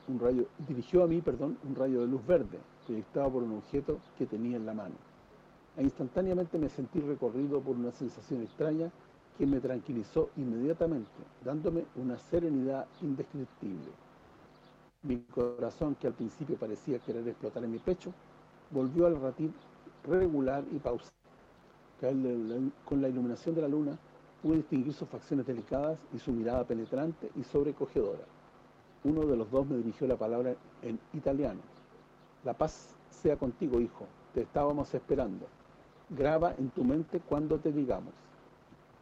un rayo dirigió a mí, perdón, un rayo de luz verde proyectado por un objeto que tenía en la mano. E instantáneamente me sentí recorrido por una sensación extraña que me tranquilizó inmediatamente, dándome una serenidad indescriptible. Mi corazón, que al principio parecía querer explotar en mi pecho, volvió al latir regular y pausado. Con la iluminación de la luna pude distinguir sus facciones delicadas y su mirada penetrante y sobrecogedora. Uno de los dos me dirigió la palabra en italiano. La paz sea contigo, hijo. Te estábamos esperando. Graba en tu mente cuando te digamos.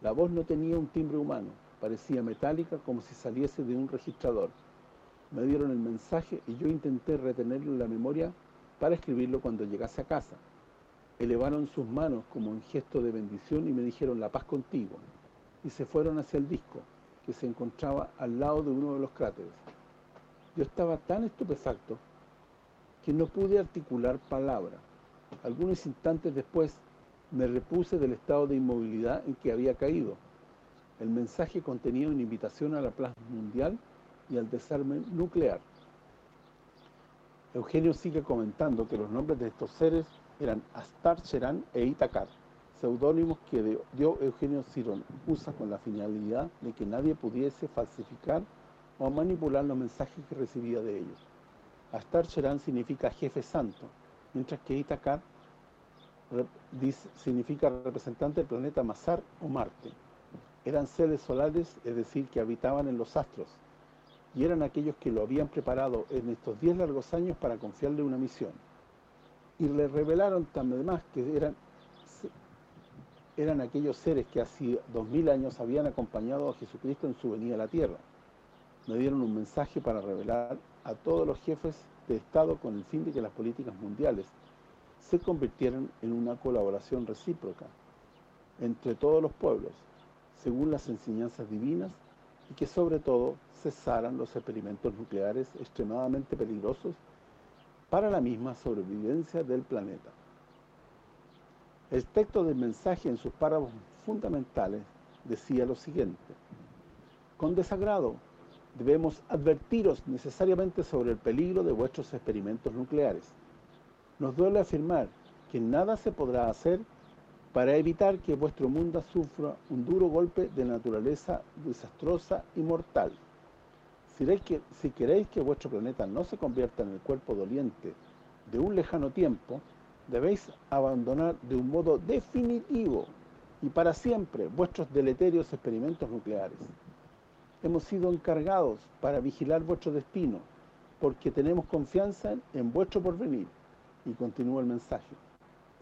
La voz no tenía un timbre humano, parecía metálica como si saliese de un registrador. Me dieron el mensaje y yo intenté retenerlo en la memoria para escribirlo cuando llegase a casa. Elevaron sus manos como un gesto de bendición y me dijeron la paz contigo. Y se fueron hacia el disco, que se encontraba al lado de uno de los cráteres. Yo estaba tan estupefacto que no pude articular palabra. Algunos instantes después me repuse del estado de inmovilidad en que había caído. El mensaje contenía una invitación a la plaza mundial y al desarme nuclear. Eugenio sigue comentando que los nombres de estos seres eran Astar, Cherán e Itacar, seudónimos que dio Eugenio Cirón, usa con la finalidad de que nadie pudiese falsificar o manipular los mensajes que recibía de ellos. Astar Cherán significa jefe santo, mientras que Itacar significa representante del planeta Mazar o Marte. Eran seres solares, es decir, que habitaban en los astros, y eran aquellos que lo habían preparado en estos diez largos años para confiarle una misión. Y le revelaron también además que eran eran aquellos seres que hace dos mil años habían acompañado a Jesucristo en su venida a la tierra. Me dieron un mensaje para revelar a todos los jefes de Estado con el fin de que las políticas mundiales se convirtieron en una colaboración recíproca entre todos los pueblos, según las enseñanzas divinas, y que sobre todo cesaran los experimentos nucleares extremadamente peligrosos para la misma sobrevivencia del planeta. El texto del mensaje en sus párrafos fundamentales decía lo siguiente, Con desagrado debemos advertiros necesariamente sobre el peligro de vuestros experimentos nucleares, nos duele afirmar que nada se podrá hacer para evitar que vuestro mundo sufra un duro golpe de naturaleza desastrosa y mortal. Si, que, si queréis que vuestro planeta no se convierta en el cuerpo doliente de un lejano tiempo, debéis abandonar de un modo definitivo y para siempre vuestros deleterios experimentos nucleares. Hemos sido encargados para vigilar vuestro destino, porque tenemos confianza en vuestro porvenir y continúa el mensaje.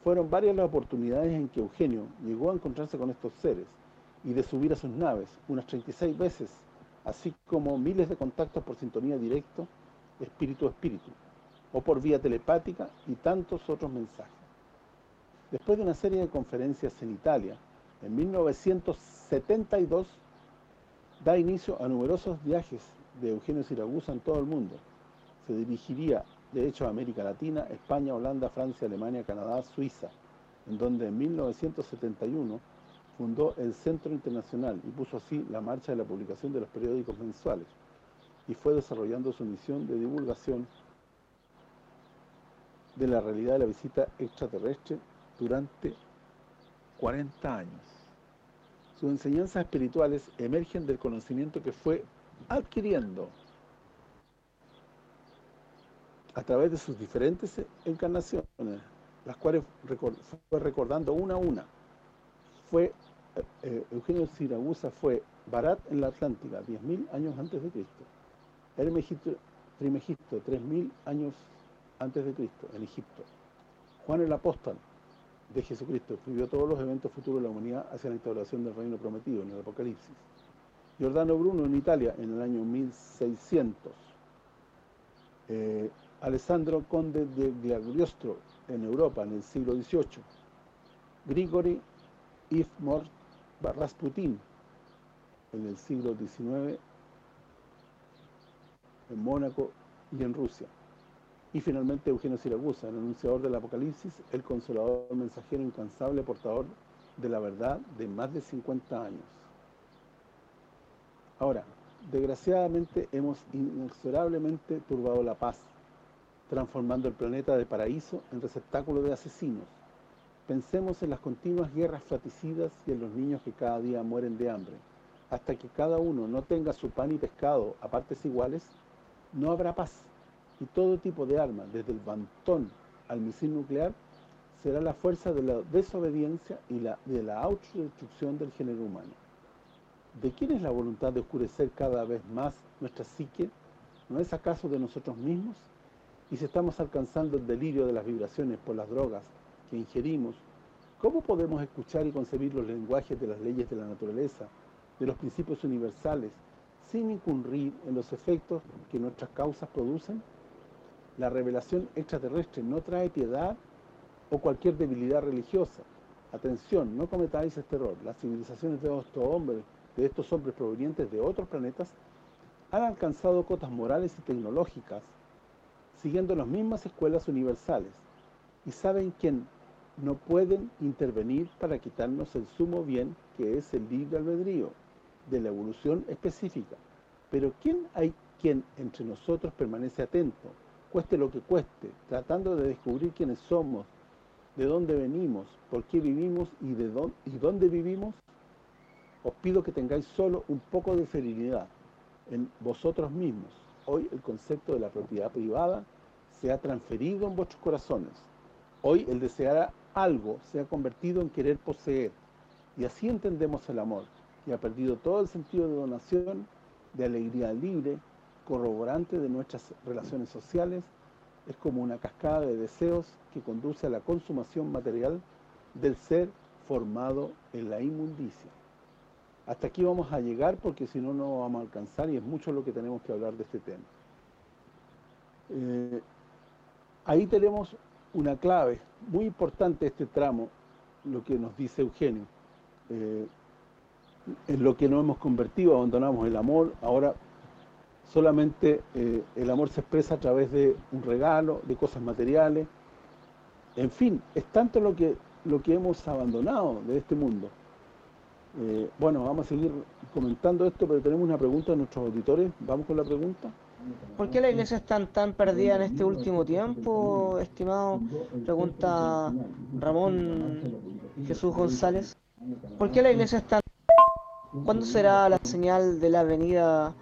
Fueron varias las oportunidades en que Eugenio llegó a encontrarse con estos seres y de subir a sus naves, unas 36 veces, así como miles de contactos por sintonía directo, espíritu a espíritu, o por vía telepática y tantos otros mensajes. Después de una serie de conferencias en Italia, en 1972, da inicio a numerosos viajes de Eugenio Siragusa en todo el mundo. Se dirigiría de hecho América Latina, España, Holanda, Francia, Alemania, Canadá, Suiza, en donde en 1971 fundó el Centro Internacional y puso así la marcha de la publicación de los periódicos mensuales y fue desarrollando su misión de divulgación de la realidad de la visita extraterrestre durante 40 años. Sus enseñanzas espirituales emergen del conocimiento que fue adquiriendo a través de sus diferentes encarnaciones, las cuales fue recordando una a una. Fue eh, eh, Eugenio Siragusa fue Barat en la Atlántica, 10.000 años antes de Cristo. Hermegisto, Trimegisto, 3.000 años antes de Cristo, en Egipto. Juan el Apóstol de Jesucristo escribió todos los eventos futuros de la humanidad hacia la instauración del reino prometido en el Apocalipsis. Giordano Bruno en Italia en el año 1600. Eh, Alessandro Conde de Glagliostro en Europa en el siglo XVIII. Grigori Ifmor Rasputin en el siglo XIX en Mónaco y en Rusia. Y finalmente Eugenio Siragusa, el anunciador del Apocalipsis, el consolador mensajero incansable, portador de la verdad de más de 50 años. Ahora, desgraciadamente hemos inexorablemente turbado la paz, transformando el planeta de paraíso en receptáculo de asesinos. Pensemos en las continuas guerras fratricidas y en los niños que cada día mueren de hambre. Hasta que cada uno no tenga su pan y pescado a partes iguales, no habrá paz. Y todo tipo de armas, desde el bantón al misil nuclear, será la fuerza de la desobediencia y de la autodestrucción del género humano. ¿De quién es la voluntad de oscurecer cada vez más nuestra psique? ¿No es acaso de nosotros mismos? Y si estamos alcanzando el delirio de las vibraciones por las drogas que ingerimos, ¿cómo podemos escuchar y concebir los lenguajes de las leyes de la naturaleza, de los principios universales, sin incurrir en los efectos que nuestras causas producen? La revelación extraterrestre no trae piedad o cualquier debilidad religiosa. Atención, no cometáis este error. Las civilizaciones de estos hombres, de estos hombres provenientes de otros planetas, han alcanzado cotas morales y tecnológicas, siguiendo las mismas escuelas universales, y saben que no pueden intervenir para quitarnos el sumo bien que es el libre albedrío de la evolución específica. Pero ¿quién hay quien entre nosotros permanece atento, cueste lo que cueste, tratando de descubrir quiénes somos, de dónde venimos, por qué vivimos y de dónde, y dónde vivimos? Os pido que tengáis solo un poco de serenidad en vosotros mismos. Hoy el concepto de la propiedad privada se ha transferido en vuestros corazones. Hoy el desear algo se ha convertido en querer poseer. Y así entendemos el amor. Y ha perdido todo el sentido de donación, de alegría libre, corroborante de nuestras relaciones sociales. Es como una cascada de deseos que conduce a la consumación material del ser formado en la inmundicia. Hasta aquí vamos a llegar porque si no, no vamos a alcanzar y es mucho lo que tenemos que hablar de este tema. Eh, ahí tenemos una clave muy importante este tramo, lo que nos dice Eugenio. Eh, en lo que no hemos convertido, abandonamos el amor, ahora solamente eh, el amor se expresa a través de un regalo, de cosas materiales, en fin, es tanto lo que, lo que hemos abandonado de este mundo. Eh, bueno, vamos a seguir comentando esto, pero tenemos una pregunta de nuestros auditores. ¿Vamos con la pregunta? ¿Por qué la iglesia está tan perdida en este último tiempo, estimado? Pregunta Ramón Jesús González. ¿Por qué la iglesia está... ¿Cuándo será la señal de la venida?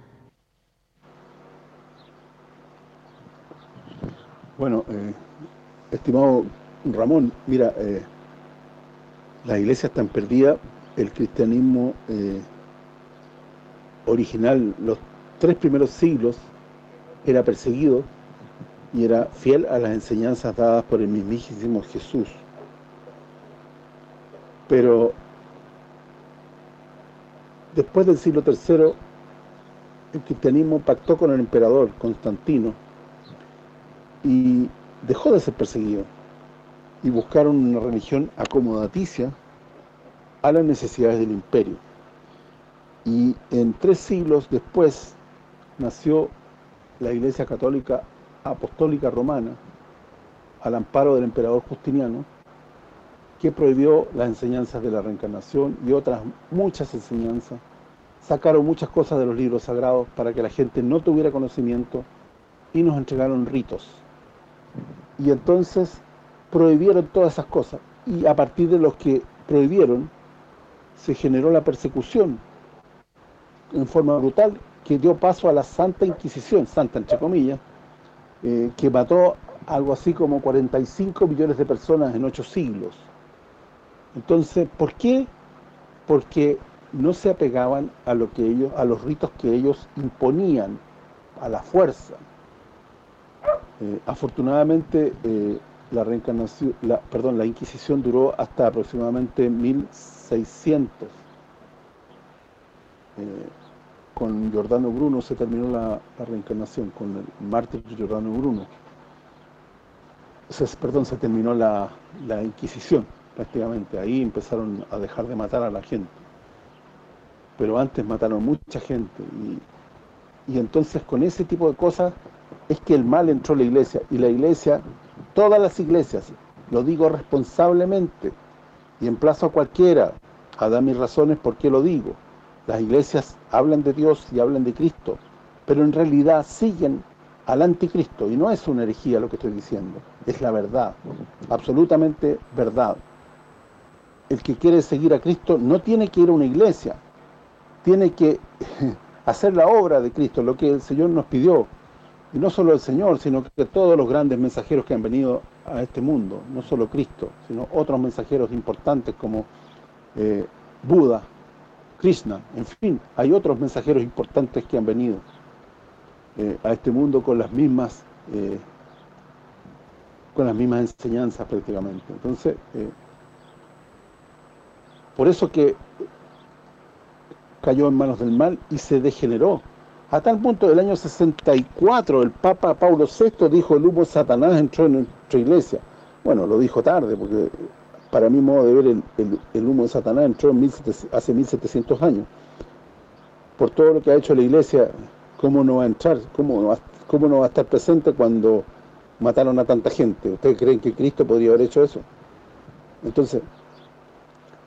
Bueno, eh, estimado Ramón, mira, eh, la iglesia está perdida, el cristianismo eh, original, los tres primeros siglos, era perseguido y era fiel a las enseñanzas dadas por el mismísimo Jesús. Pero después del siglo III, el cristianismo pactó con el emperador Constantino y dejó de ser perseguido y buscaron una religión acomodaticia a las necesidades del imperio. Y en tres siglos después nació la Iglesia Católica Apostólica Romana, al amparo del emperador Justiniano, que prohibió las enseñanzas de la reencarnación y otras muchas enseñanzas. Sacaron muchas cosas de los libros sagrados para que la gente no tuviera conocimiento y nos entregaron ritos. Y entonces prohibieron todas esas cosas. Y a partir de los que prohibieron, se generó la persecución en forma brutal que dio paso a la Santa Inquisición, santa entre comillas, eh, que mató algo así como 45 millones de personas en ocho siglos. Entonces, ¿por qué? Porque no se apegaban a lo que ellos a los ritos que ellos imponían a la fuerza. Eh, afortunadamente eh, la reencarnación, la, perdón, la Inquisición duró hasta aproximadamente 1600. Eh, con Giordano Bruno se terminó la, reencarnación, con el mártir Giordano Bruno. perdón, se terminó la, Inquisición, prácticamente. Ahí empezaron a dejar de matar a la gente. Pero antes mataron mucha gente. Y, y entonces con ese tipo de cosas es que el mal entró a la iglesia. Y la iglesia, todas las iglesias, lo digo responsablemente, y emplazo a cualquiera a dar mis razones por qué lo digo. Las iglesias hablan de Dios y hablan de Cristo, pero en realidad siguen al anticristo, y no es una herejía lo que estoy diciendo, es la verdad, absolutamente verdad. El que quiere seguir a Cristo no tiene que ir a una iglesia, tiene que hacer la obra de Cristo, lo que el Señor nos pidió, y no solo el Señor, sino que todos los grandes mensajeros que han venido a este mundo, no solo Cristo, sino otros mensajeros importantes como eh, Buda, Krishna, en fin, hay otros mensajeros importantes que han venido eh, a este mundo con las mismas eh, con las mismas enseñanzas prácticamente. Entonces, por eso que cayó en manos del mal y se degeneró a tal punto, del año 64, el Papa Paulo VI dijo el humo Satanás entró en nuestra iglesia. Bueno, lo dijo tarde, porque para mi modo de ver, el, humo de Satanás entró en hace 1700 años. Por todo lo que ha hecho la iglesia, ¿cómo no va a entrar? ¿Cómo no va, cómo no va a estar presente cuando mataron a tanta gente? ¿Ustedes creen que Cristo podría haber hecho eso? Entonces,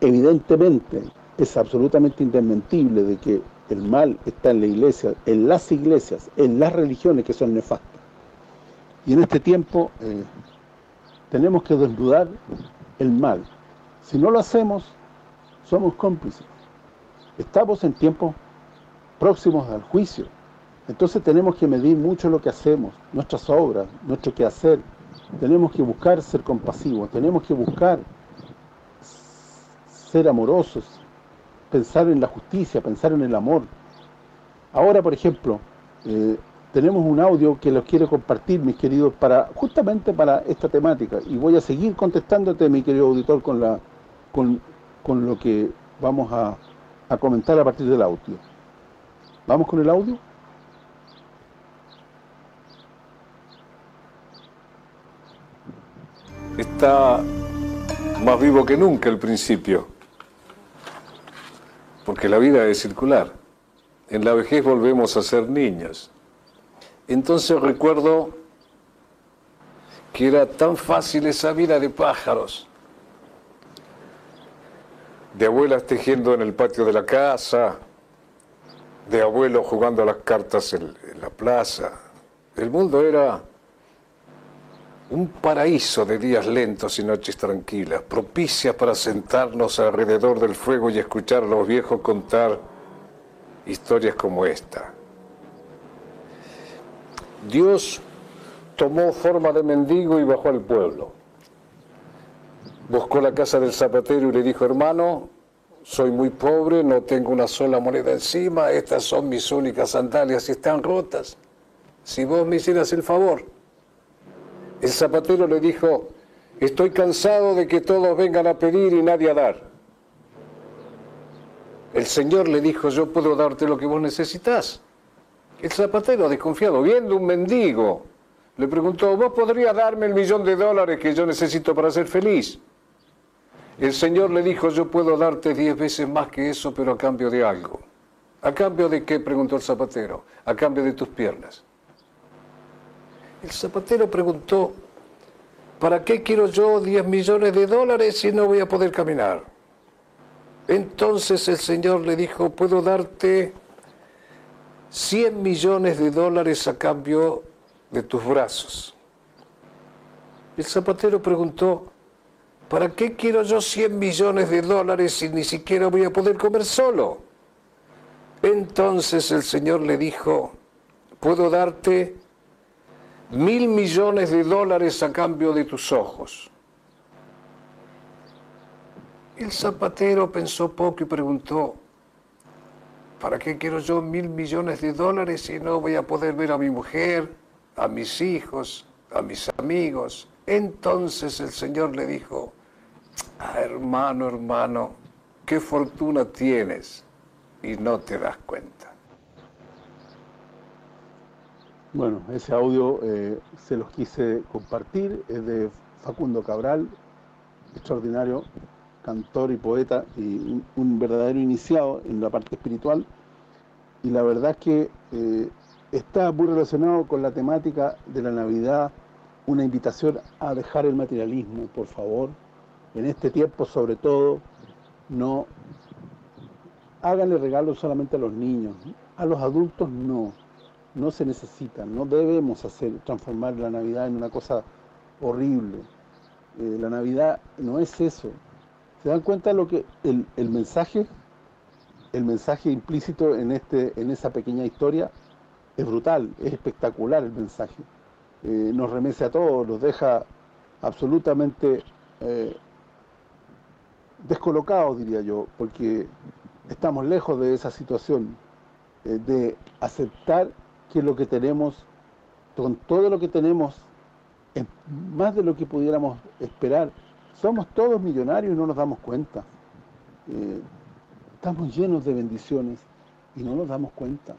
evidentemente, es absolutamente indesmentible de que el mal está en la iglesia, en las iglesias, en las religiones que son nefastas. Y en este tiempo eh, tenemos que desnudar el mal. Si no lo hacemos, somos cómplices. Estamos en tiempos próximos al juicio. Entonces tenemos que medir mucho lo que hacemos, nuestras obras, nuestro quehacer. Tenemos que buscar ser compasivos, tenemos que buscar ser amorosos, pensar en la justicia, pensar en el amor. Ahora, por ejemplo, eh, tenemos un audio que los quiero compartir, mis queridos, para justamente para esta temática. Y voy a seguir contestándote, mi querido auditor, con la con, con lo que vamos a, a comentar a partir del audio. ¿Vamos con el audio? Está más vivo que nunca el principio porque la vida es circular. En la vejez volvemos a ser niños. Entonces recuerdo que era tan fácil esa vida de pájaros, de abuelas tejiendo en el patio de la casa, de abuelos jugando a las cartas en, en la plaza. El mundo era un paraíso de días lentos y noches tranquilas, propicias para sentarnos alrededor del fuego y escuchar a los viejos contar historias como esta. Dios tomó forma de mendigo y bajó al pueblo. Buscó la casa del zapatero y le dijo, hermano, soy muy pobre, no tengo una sola moneda encima, estas son mis únicas sandalias y están rotas. Si vos me hicieras el favor, el zapatero le dijo, estoy cansado de que todos vengan a pedir y nadie a dar. El Señor le dijo, yo puedo darte lo que vos necesitas. El zapatero, desconfiado, viendo un mendigo, le preguntó, ¿vos podrías darme el millón de dólares que yo necesito para ser feliz? El Señor le dijo, yo puedo darte diez veces más que eso, pero a cambio de algo. ¿A cambio de qué? preguntó el zapatero. A cambio de tus piernas. El zapatero preguntó, ¿para qué quiero yo 10 millones de dólares si no voy a poder caminar? Entonces el Señor le dijo, puedo darte 100 millones de dólares a cambio de tus brazos. El zapatero preguntó, ¿para qué quiero yo 100 millones de dólares si ni siquiera voy a poder comer solo? Entonces el Señor le dijo, puedo darte mil millones de dólares a cambio de tus ojos. El zapatero pensó poco y preguntó, ¿para qué quiero yo mil millones de dólares si no voy a poder ver a mi mujer, a mis hijos, a mis amigos? Entonces el Señor le dijo, ah, hermano, hermano, qué fortuna tienes y no te das cuenta. Bueno, ese audio eh, se los quise compartir, es de Facundo Cabral, extraordinario cantor y poeta y un, verdadero iniciado en la parte espiritual. Y la verdad es que eh, está muy relacionado con la temática de la Navidad, una invitación a dejar el materialismo, por favor, en este tiempo sobre todo, no háganle regalos solamente a los niños, a los adultos no, no se necesita, no debemos hacer transformar la Navidad en una cosa horrible. Eh, la Navidad no es eso, ¿Se dan cuenta lo que el, mensaje, el mensaje implícito en este en esa pequeña historia es brutal, es espectacular el mensaje. Eh, nos remece a todos, nos deja absolutamente eh, descolocados, diría yo, porque estamos lejos de esa situación, de aceptar que lo que tenemos, con todo lo que tenemos, es más de lo que pudiéramos esperar, somos todos millonarios y no nos damos cuenta. Eh, estamos llenos de bendiciones y no nos damos cuenta.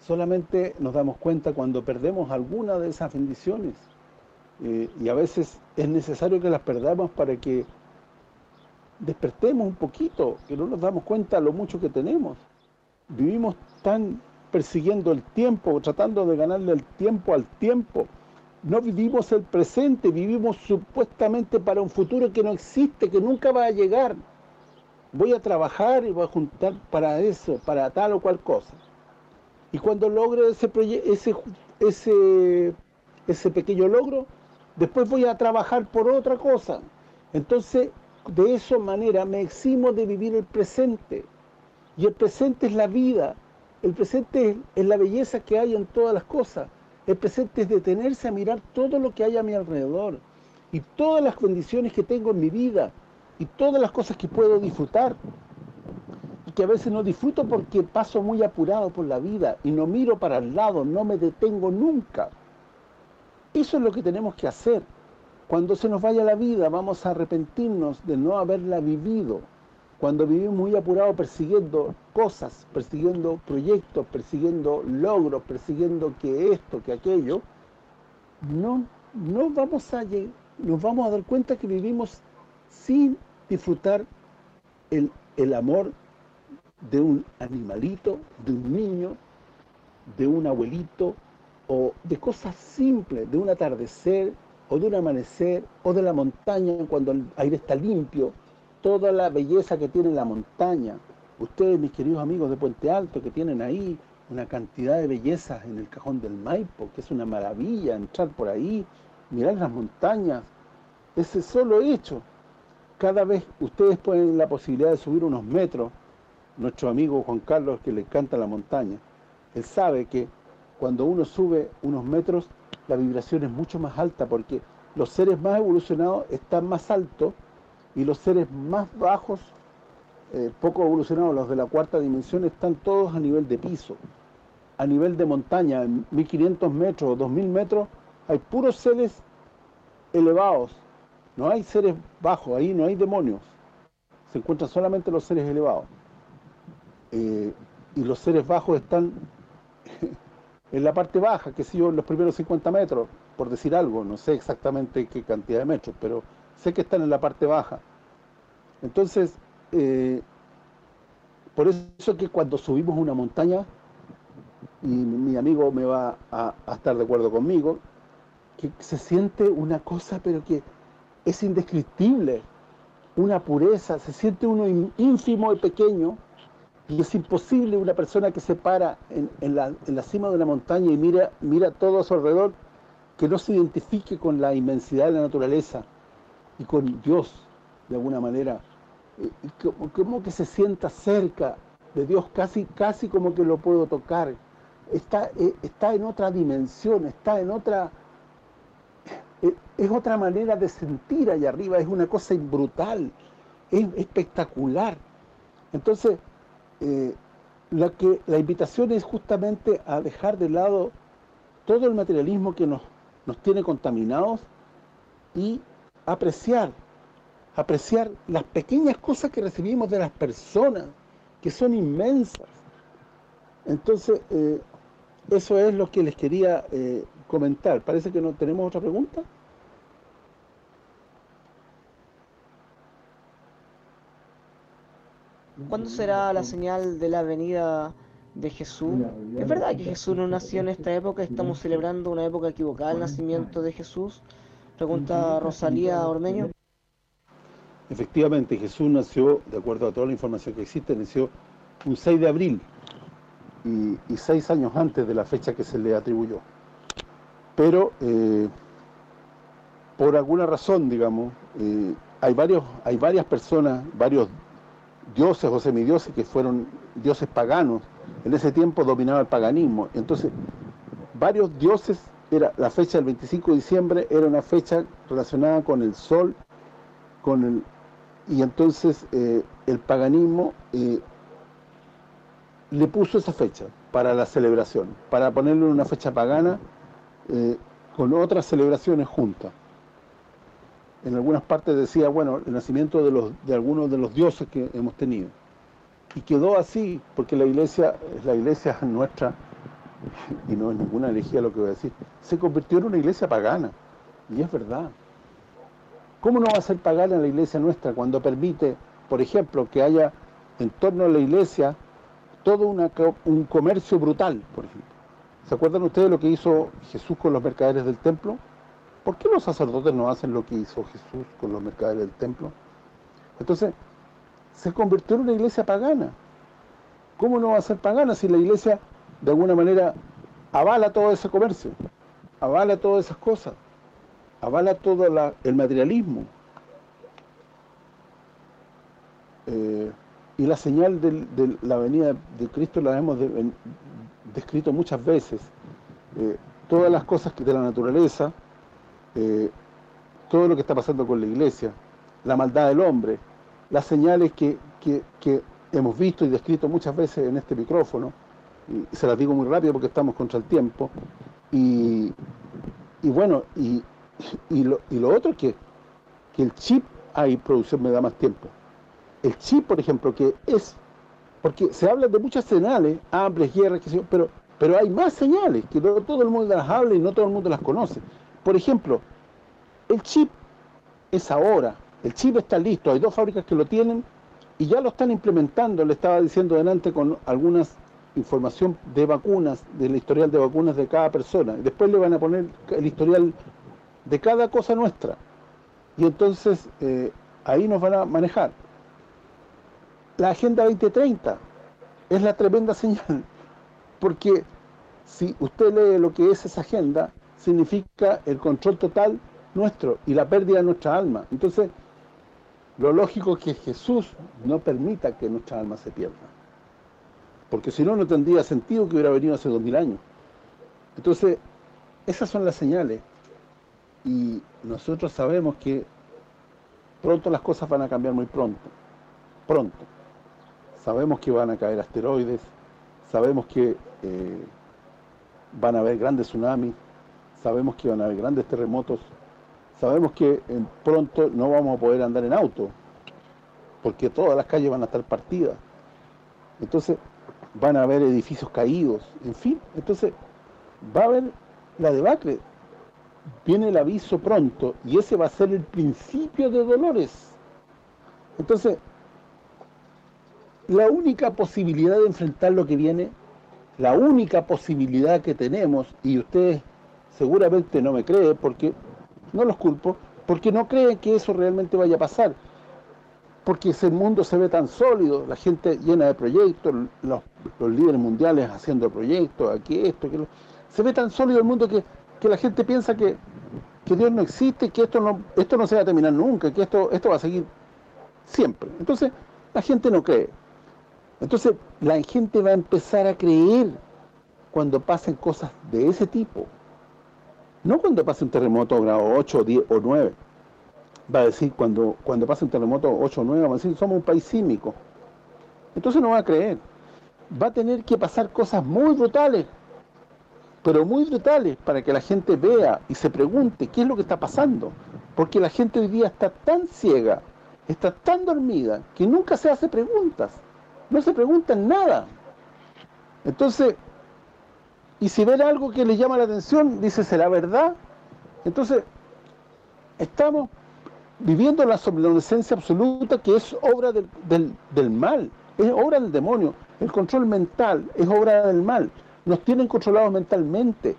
Solamente nos damos cuenta cuando perdemos alguna de esas bendiciones. Eh, y a veces es necesario que las perdamos para que despertemos un poquito, que no nos damos cuenta lo mucho que tenemos. Vivimos tan persiguiendo el tiempo, tratando de ganarle el tiempo al tiempo, no vivimos el presente, vivimos supuestamente para un futuro que no existe, que nunca va a llegar. Voy a trabajar y voy a juntar para eso, para tal o cual cosa. Y cuando logre ese, ese, ese, ese pequeño logro, después voy a trabajar por otra cosa. Entonces, de esa manera me eximo de vivir el presente. Y el presente es la vida, el presente es la belleza que hay en todas las cosas. El presente es detenerse a mirar todo lo que hay a mi alrededor y todas las condiciones que tengo en mi vida y todas las cosas que puedo disfrutar y que a veces no disfruto porque paso muy apurado por la vida y no miro para el lado, no me detengo nunca. Eso es lo que tenemos que hacer. Cuando se nos vaya la vida vamos a arrepentirnos de no haberla vivido cuando vivimos muy apurados persiguiendo cosas, persiguiendo proyectos, persiguiendo logros, persiguiendo que esto, que aquello, no, no vamos a nos vamos a dar cuenta que vivimos sin disfrutar el, el amor de un animalito, de un niño, de un abuelito, o de cosas simples, de un atardecer, o de un amanecer, o de la montaña cuando el aire está limpio, toda la belleza que tiene la montaña. Ustedes, mis queridos amigos de Puente Alto, que tienen ahí una cantidad de bellezas en el cajón del Maipo, que es una maravilla entrar por ahí, mirar las montañas. Ese solo hecho, cada vez ustedes pueden la posibilidad de subir unos metros, nuestro amigo Juan Carlos, que le encanta la montaña, él sabe que cuando uno sube unos metros, la vibración es mucho más alta, porque los seres más evolucionados están más altos y los seres más bajos, eh, poco evolucionados, los de la cuarta dimensión, están todos a nivel de piso. A nivel de montaña, en 1500 metros o 2000 metros, hay puros seres elevados. No hay seres bajos, ahí no hay demonios. Se encuentran solamente los seres elevados. Eh, y los seres bajos están en la parte baja, que si yo, en los primeros 50 metros, por decir algo, no sé exactamente qué cantidad de metros, pero sé que están en la parte baja. Entonces, eh, por eso que cuando subimos una montaña, y mi amigo me va a, estar de acuerdo conmigo, que se siente una cosa pero que es indescriptible, una pureza, se siente uno ínfimo y pequeño, y es imposible una persona que se para en, la, en la cima de una montaña y mira, mira todo a su alrededor, que no se identifique con la inmensidad de la naturaleza, y con Dios, de alguna manera, como, que se sienta cerca de Dios casi casi como que lo puedo tocar. Está, eh, está en otra dimensión, está en otra... Eh, es otra manera de sentir allá arriba, es una cosa brutal, es espectacular. Entonces, eh, la, que, la invitación es justamente a dejar de lado todo el materialismo que nos, nos tiene contaminados y apreciar, apreciar las pequeñas cosas que recibimos de las personas, que son inmensas. Entonces, eh, eso es lo que les quería eh, comentar. Parece que no tenemos otra pregunta. ¿Cuándo será la señal de la venida de Jesús? ¿Es verdad que Jesús no nació en esta época? ¿Estamos celebrando una época equivocada el nacimiento de Jesús? Pregunta Rosalía Ormeño. Efectivamente, Jesús nació, de acuerdo a toda la información que existe, nació un 6 de abril y, y seis años antes de la fecha que se le atribuyó. Pero, eh, por alguna razón, digamos, eh, hay varios hay varias personas, varios dioses o semidioses que fueron dioses paganos. En ese tiempo dominaba el paganismo. Entonces, varios dioses, era la fecha del 25 de diciembre era una fecha relacionada con el sol, con el y entonces eh, el paganismo eh, le puso esa fecha para la celebración, para ponerle una fecha pagana eh, con otras celebraciones juntas. En algunas partes decía, bueno, el nacimiento de los de algunos de los dioses que hemos tenido. Y quedó así, porque la iglesia, la iglesia nuestra, y no es ninguna herejía lo que voy a decir, se convirtió en una iglesia pagana. Y es verdad. ¿Cómo no va a ser pagana la iglesia nuestra cuando permite, por ejemplo, que haya en torno a la iglesia todo una, un comercio brutal, por ejemplo? ¿Se acuerdan ustedes lo que hizo Jesús con los mercaderes del templo? ¿Por qué los sacerdotes no hacen lo que hizo Jesús con los mercaderes del templo? Entonces, se convirtió en una iglesia pagana. ¿Cómo no va a ser pagana si la iglesia, de alguna manera, avala todo ese comercio? Avala todas esas cosas avala todo el materialismo. Eh, y la señal de, la venida de Cristo la hemos de, descrito muchas veces. Eh, todas las cosas de la naturaleza, eh, todo lo que está pasando con la iglesia, la maldad del hombre, las señales que, hemos visto y descrito muchas veces en este micrófono, se las digo muy rápido porque estamos contra el tiempo, y, y bueno, y, y lo, y lo otro es que, que el chip, hay producción me da más tiempo. El chip, por ejemplo, que es, porque se habla de muchas señales, hambre, guerras, pero pero hay más señales, que todo el mundo las habla y no todo el mundo las conoce. Por ejemplo, el chip es ahora, el chip está listo, hay dos fábricas que lo tienen y ya lo están implementando, le estaba diciendo delante con algunas información de vacunas, del historial de vacunas de cada persona. Después le van a poner el historial de cada cosa nuestra. Y entonces eh, ahí nos van a manejar. La Agenda 2030 es la tremenda señal, porque si usted lee lo que es esa agenda, significa el control total nuestro y la pérdida de nuestra alma. Entonces, lo lógico es que Jesús no permita que nuestra alma se pierda. Porque si no, no tendría sentido que hubiera venido hace dos mil años. Entonces, esas son las señales y nosotros sabemos que pronto las cosas van a cambiar muy pronto, pronto. Sabemos que van a caer asteroides, sabemos que eh, van a haber grandes tsunamis, sabemos que van a haber grandes terremotos, sabemos que en pronto no vamos a poder andar en auto, porque todas las calles van a estar partidas. Entonces, van a haber edificios caídos, en fin, entonces va a haber la debacle. Viene el aviso pronto y ese va a ser el principio de dolores. Entonces, la única posibilidad de enfrentar lo que viene, la única posibilidad que tenemos, y ustedes seguramente no me creen, porque no los culpo, porque no creen que eso realmente vaya a pasar, porque ese mundo se ve tan sólido, la gente llena de proyectos, los, líderes mundiales haciendo proyectos, aquí esto, que se ve tan sólido el mundo que que la gente piensa que, que Dios no existe, que esto no esto no se va a terminar nunca, que esto esto va a seguir siempre. Entonces, la gente no cree. Entonces, la gente va a empezar a creer cuando pasen cosas de ese tipo. No cuando pase un terremoto grado 8, 10 o 9. Va a decir, cuando cuando pase un terremoto 8 o 9, va a decir, somos un país sísmico. Entonces no va a creer. Va a tener que pasar cosas muy brutales, pero muy brutales, para que la gente vea y se pregunte qué es lo que está pasando. Porque la gente hoy día está tan ciega, está tan dormida, que nunca se hace preguntas. No se preguntan nada. Entonces, y si ven algo que les llama la atención, dice, ¿será verdad? Entonces, estamos viviendo la somnolencia absoluta que es obra del, del, mal, es obra del demonio. El control mental es obra del mal. Nos tienen controlados mentalmente.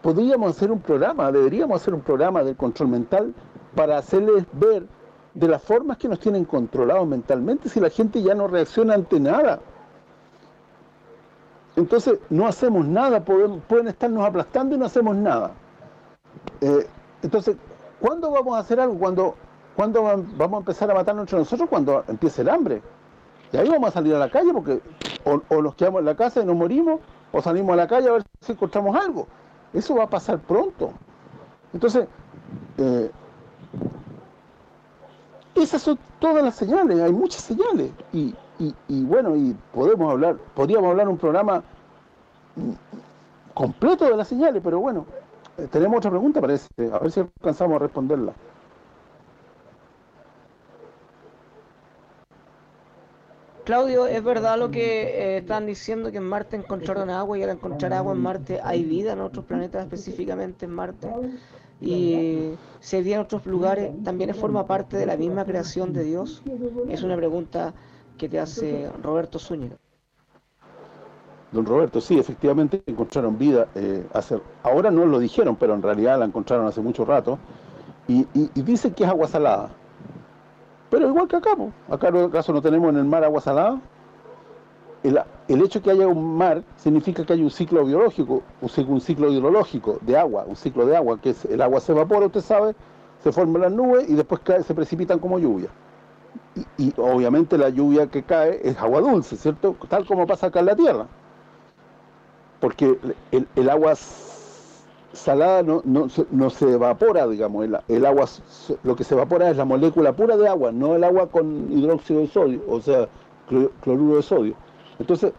Podríamos hacer un programa, deberíamos hacer un programa del control mental para hacerles ver de las formas que nos tienen controlados mentalmente si la gente ya no reacciona ante nada. Entonces no hacemos nada, pueden, estarnos aplastando y no hacemos nada. Eh, entonces, ¿cuándo vamos a hacer algo? Cuando cuando vamos a empezar a matarnos entre nosotros? Cuando empiece el hambre. Y ahí vamos a salir a la calle porque o, nos quedamos en la casa y nos morimos, o salimos a la calle a ver si encontramos algo. Eso va a pasar pronto. Entonces, eh, esas son todas las señales, hay muchas señales. Y, y, bueno, y podemos hablar, podríamos hablar un programa completo de las señales, pero bueno, tenemos otra pregunta parece, a ver si alcanzamos a responderla. Claudio, ¿es verdad lo que eh, están diciendo que en Marte encontraron agua y al encontrar agua en Marte hay vida en otros planetas, específicamente en Marte? Y si hay vida en otros lugares, ¿también forma parte de la misma creación de Dios? Es una pregunta que te hace Roberto Zúñiga. Don Roberto, sí, efectivamente encontraron vida. Eh, hace, ahora no lo dijeron, pero en realidad la encontraron hace mucho rato. Y, y, dicen que es agua salada. Pero igual que acá, acá en caso no tenemos en el mar agua salada. El, hecho de que haya un mar significa que hay un ciclo biológico, un, ciclo hidrológico de agua, un ciclo de agua, que es el agua se evapora, usted sabe, se forman las nubes y después se precipitan como lluvia y, obviamente la lluvia que cae es agua dulce, ¿cierto? Tal como pasa acá en la Tierra. Porque el, agua salada no, no, se evapora, digamos, el, agua, lo que se evapora es la molécula pura de agua, no el agua con hidróxido de sodio, o sea, cloruro de sodio. Entonces,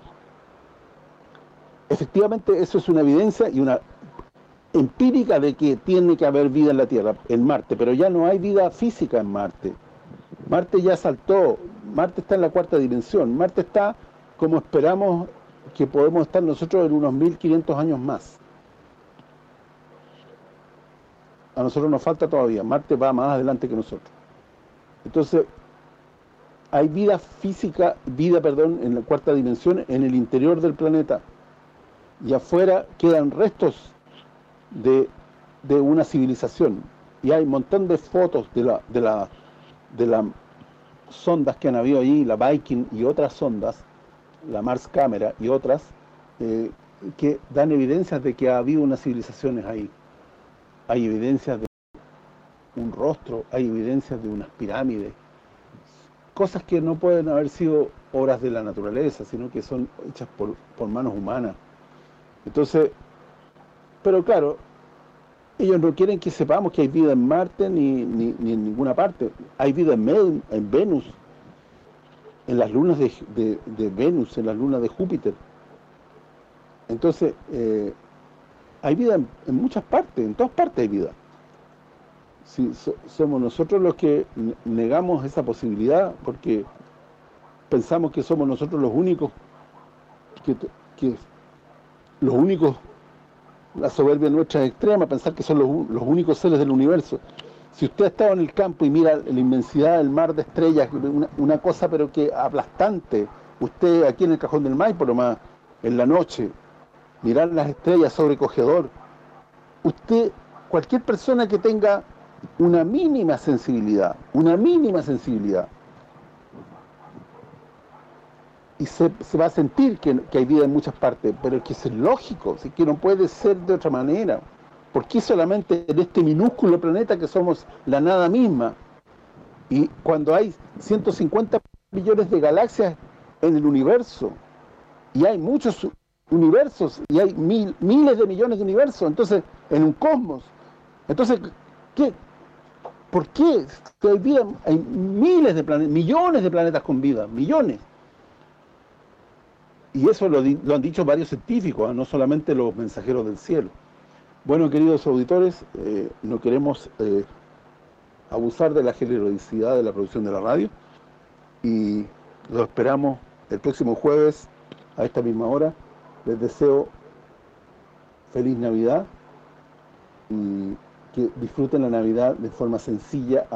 efectivamente eso es una evidencia y una empírica de que tiene que haber vida en la Tierra, en Marte, pero ya no hay vida física en Marte. Marte ya saltó, Marte está en la cuarta dimensión, Marte está como esperamos que podemos estar nosotros en unos 1500 años más. A nosotros nos falta todavía, Marte va más adelante que nosotros. Entonces, hay vida física, vida, perdón, en la cuarta dimensión, en el interior del planeta. Y afuera quedan restos de, de una civilización. Y hay un montón de fotos de la, de la de las sondas que han habido allí, la Viking y otras sondas, la Mars Camera y otras, eh, que dan evidencias de que ha habido unas civilizaciones ahí. Hay evidencias de un rostro, hay evidencias de unas pirámides, cosas que no pueden haber sido obras de la naturaleza, sino que son hechas por, por manos humanas. Entonces, pero claro, ellos no quieren que sepamos que hay vida en Marte ni, en ninguna parte. Hay vida en, en Venus, en las lunas de, Venus, en las lunas de Júpiter. Entonces, eh, hay vida en, muchas partes, en todas partes hay vida. Si somos nosotros los que negamos esa posibilidad porque pensamos que somos nosotros los únicos que, que los únicos la soberbia nuestra es extrema, pensar que son los, únicos seres del universo. Si usted ha estado en el campo y mira la inmensidad del mar de estrellas, una, cosa pero que aplastante, usted aquí en el Cajón del Maipo más en la noche, mirar las estrellas sobrecogedor, usted, cualquier persona que tenga una mínima sensibilidad, una mínima sensibilidad, y se, va a sentir que, hay vida en muchas partes, pero es que es lógico, que no puede ser de otra manera. Porque solamente en este minúsculo planeta que somos la nada misma? Y cuando hay 150 millones de galaxias en el universo. Y hay muchos universos, y hay mil, miles de millones de universos, entonces, en un cosmos. Entonces, ¿qué? ¿Por qué? Hoy día hay miles de planetas, millones de planetas con vida, millones. Y eso lo, han dicho varios científicos, ¿eh? no solamente los mensajeros del cielo. Bueno, queridos auditores, eh, no queremos eh, abusar de la generosidad de la producción de la radio y lo esperamos el próximo jueves a esta misma hora. Les deseo feliz Navidad y que disfruten la Navidad de forma sencilla,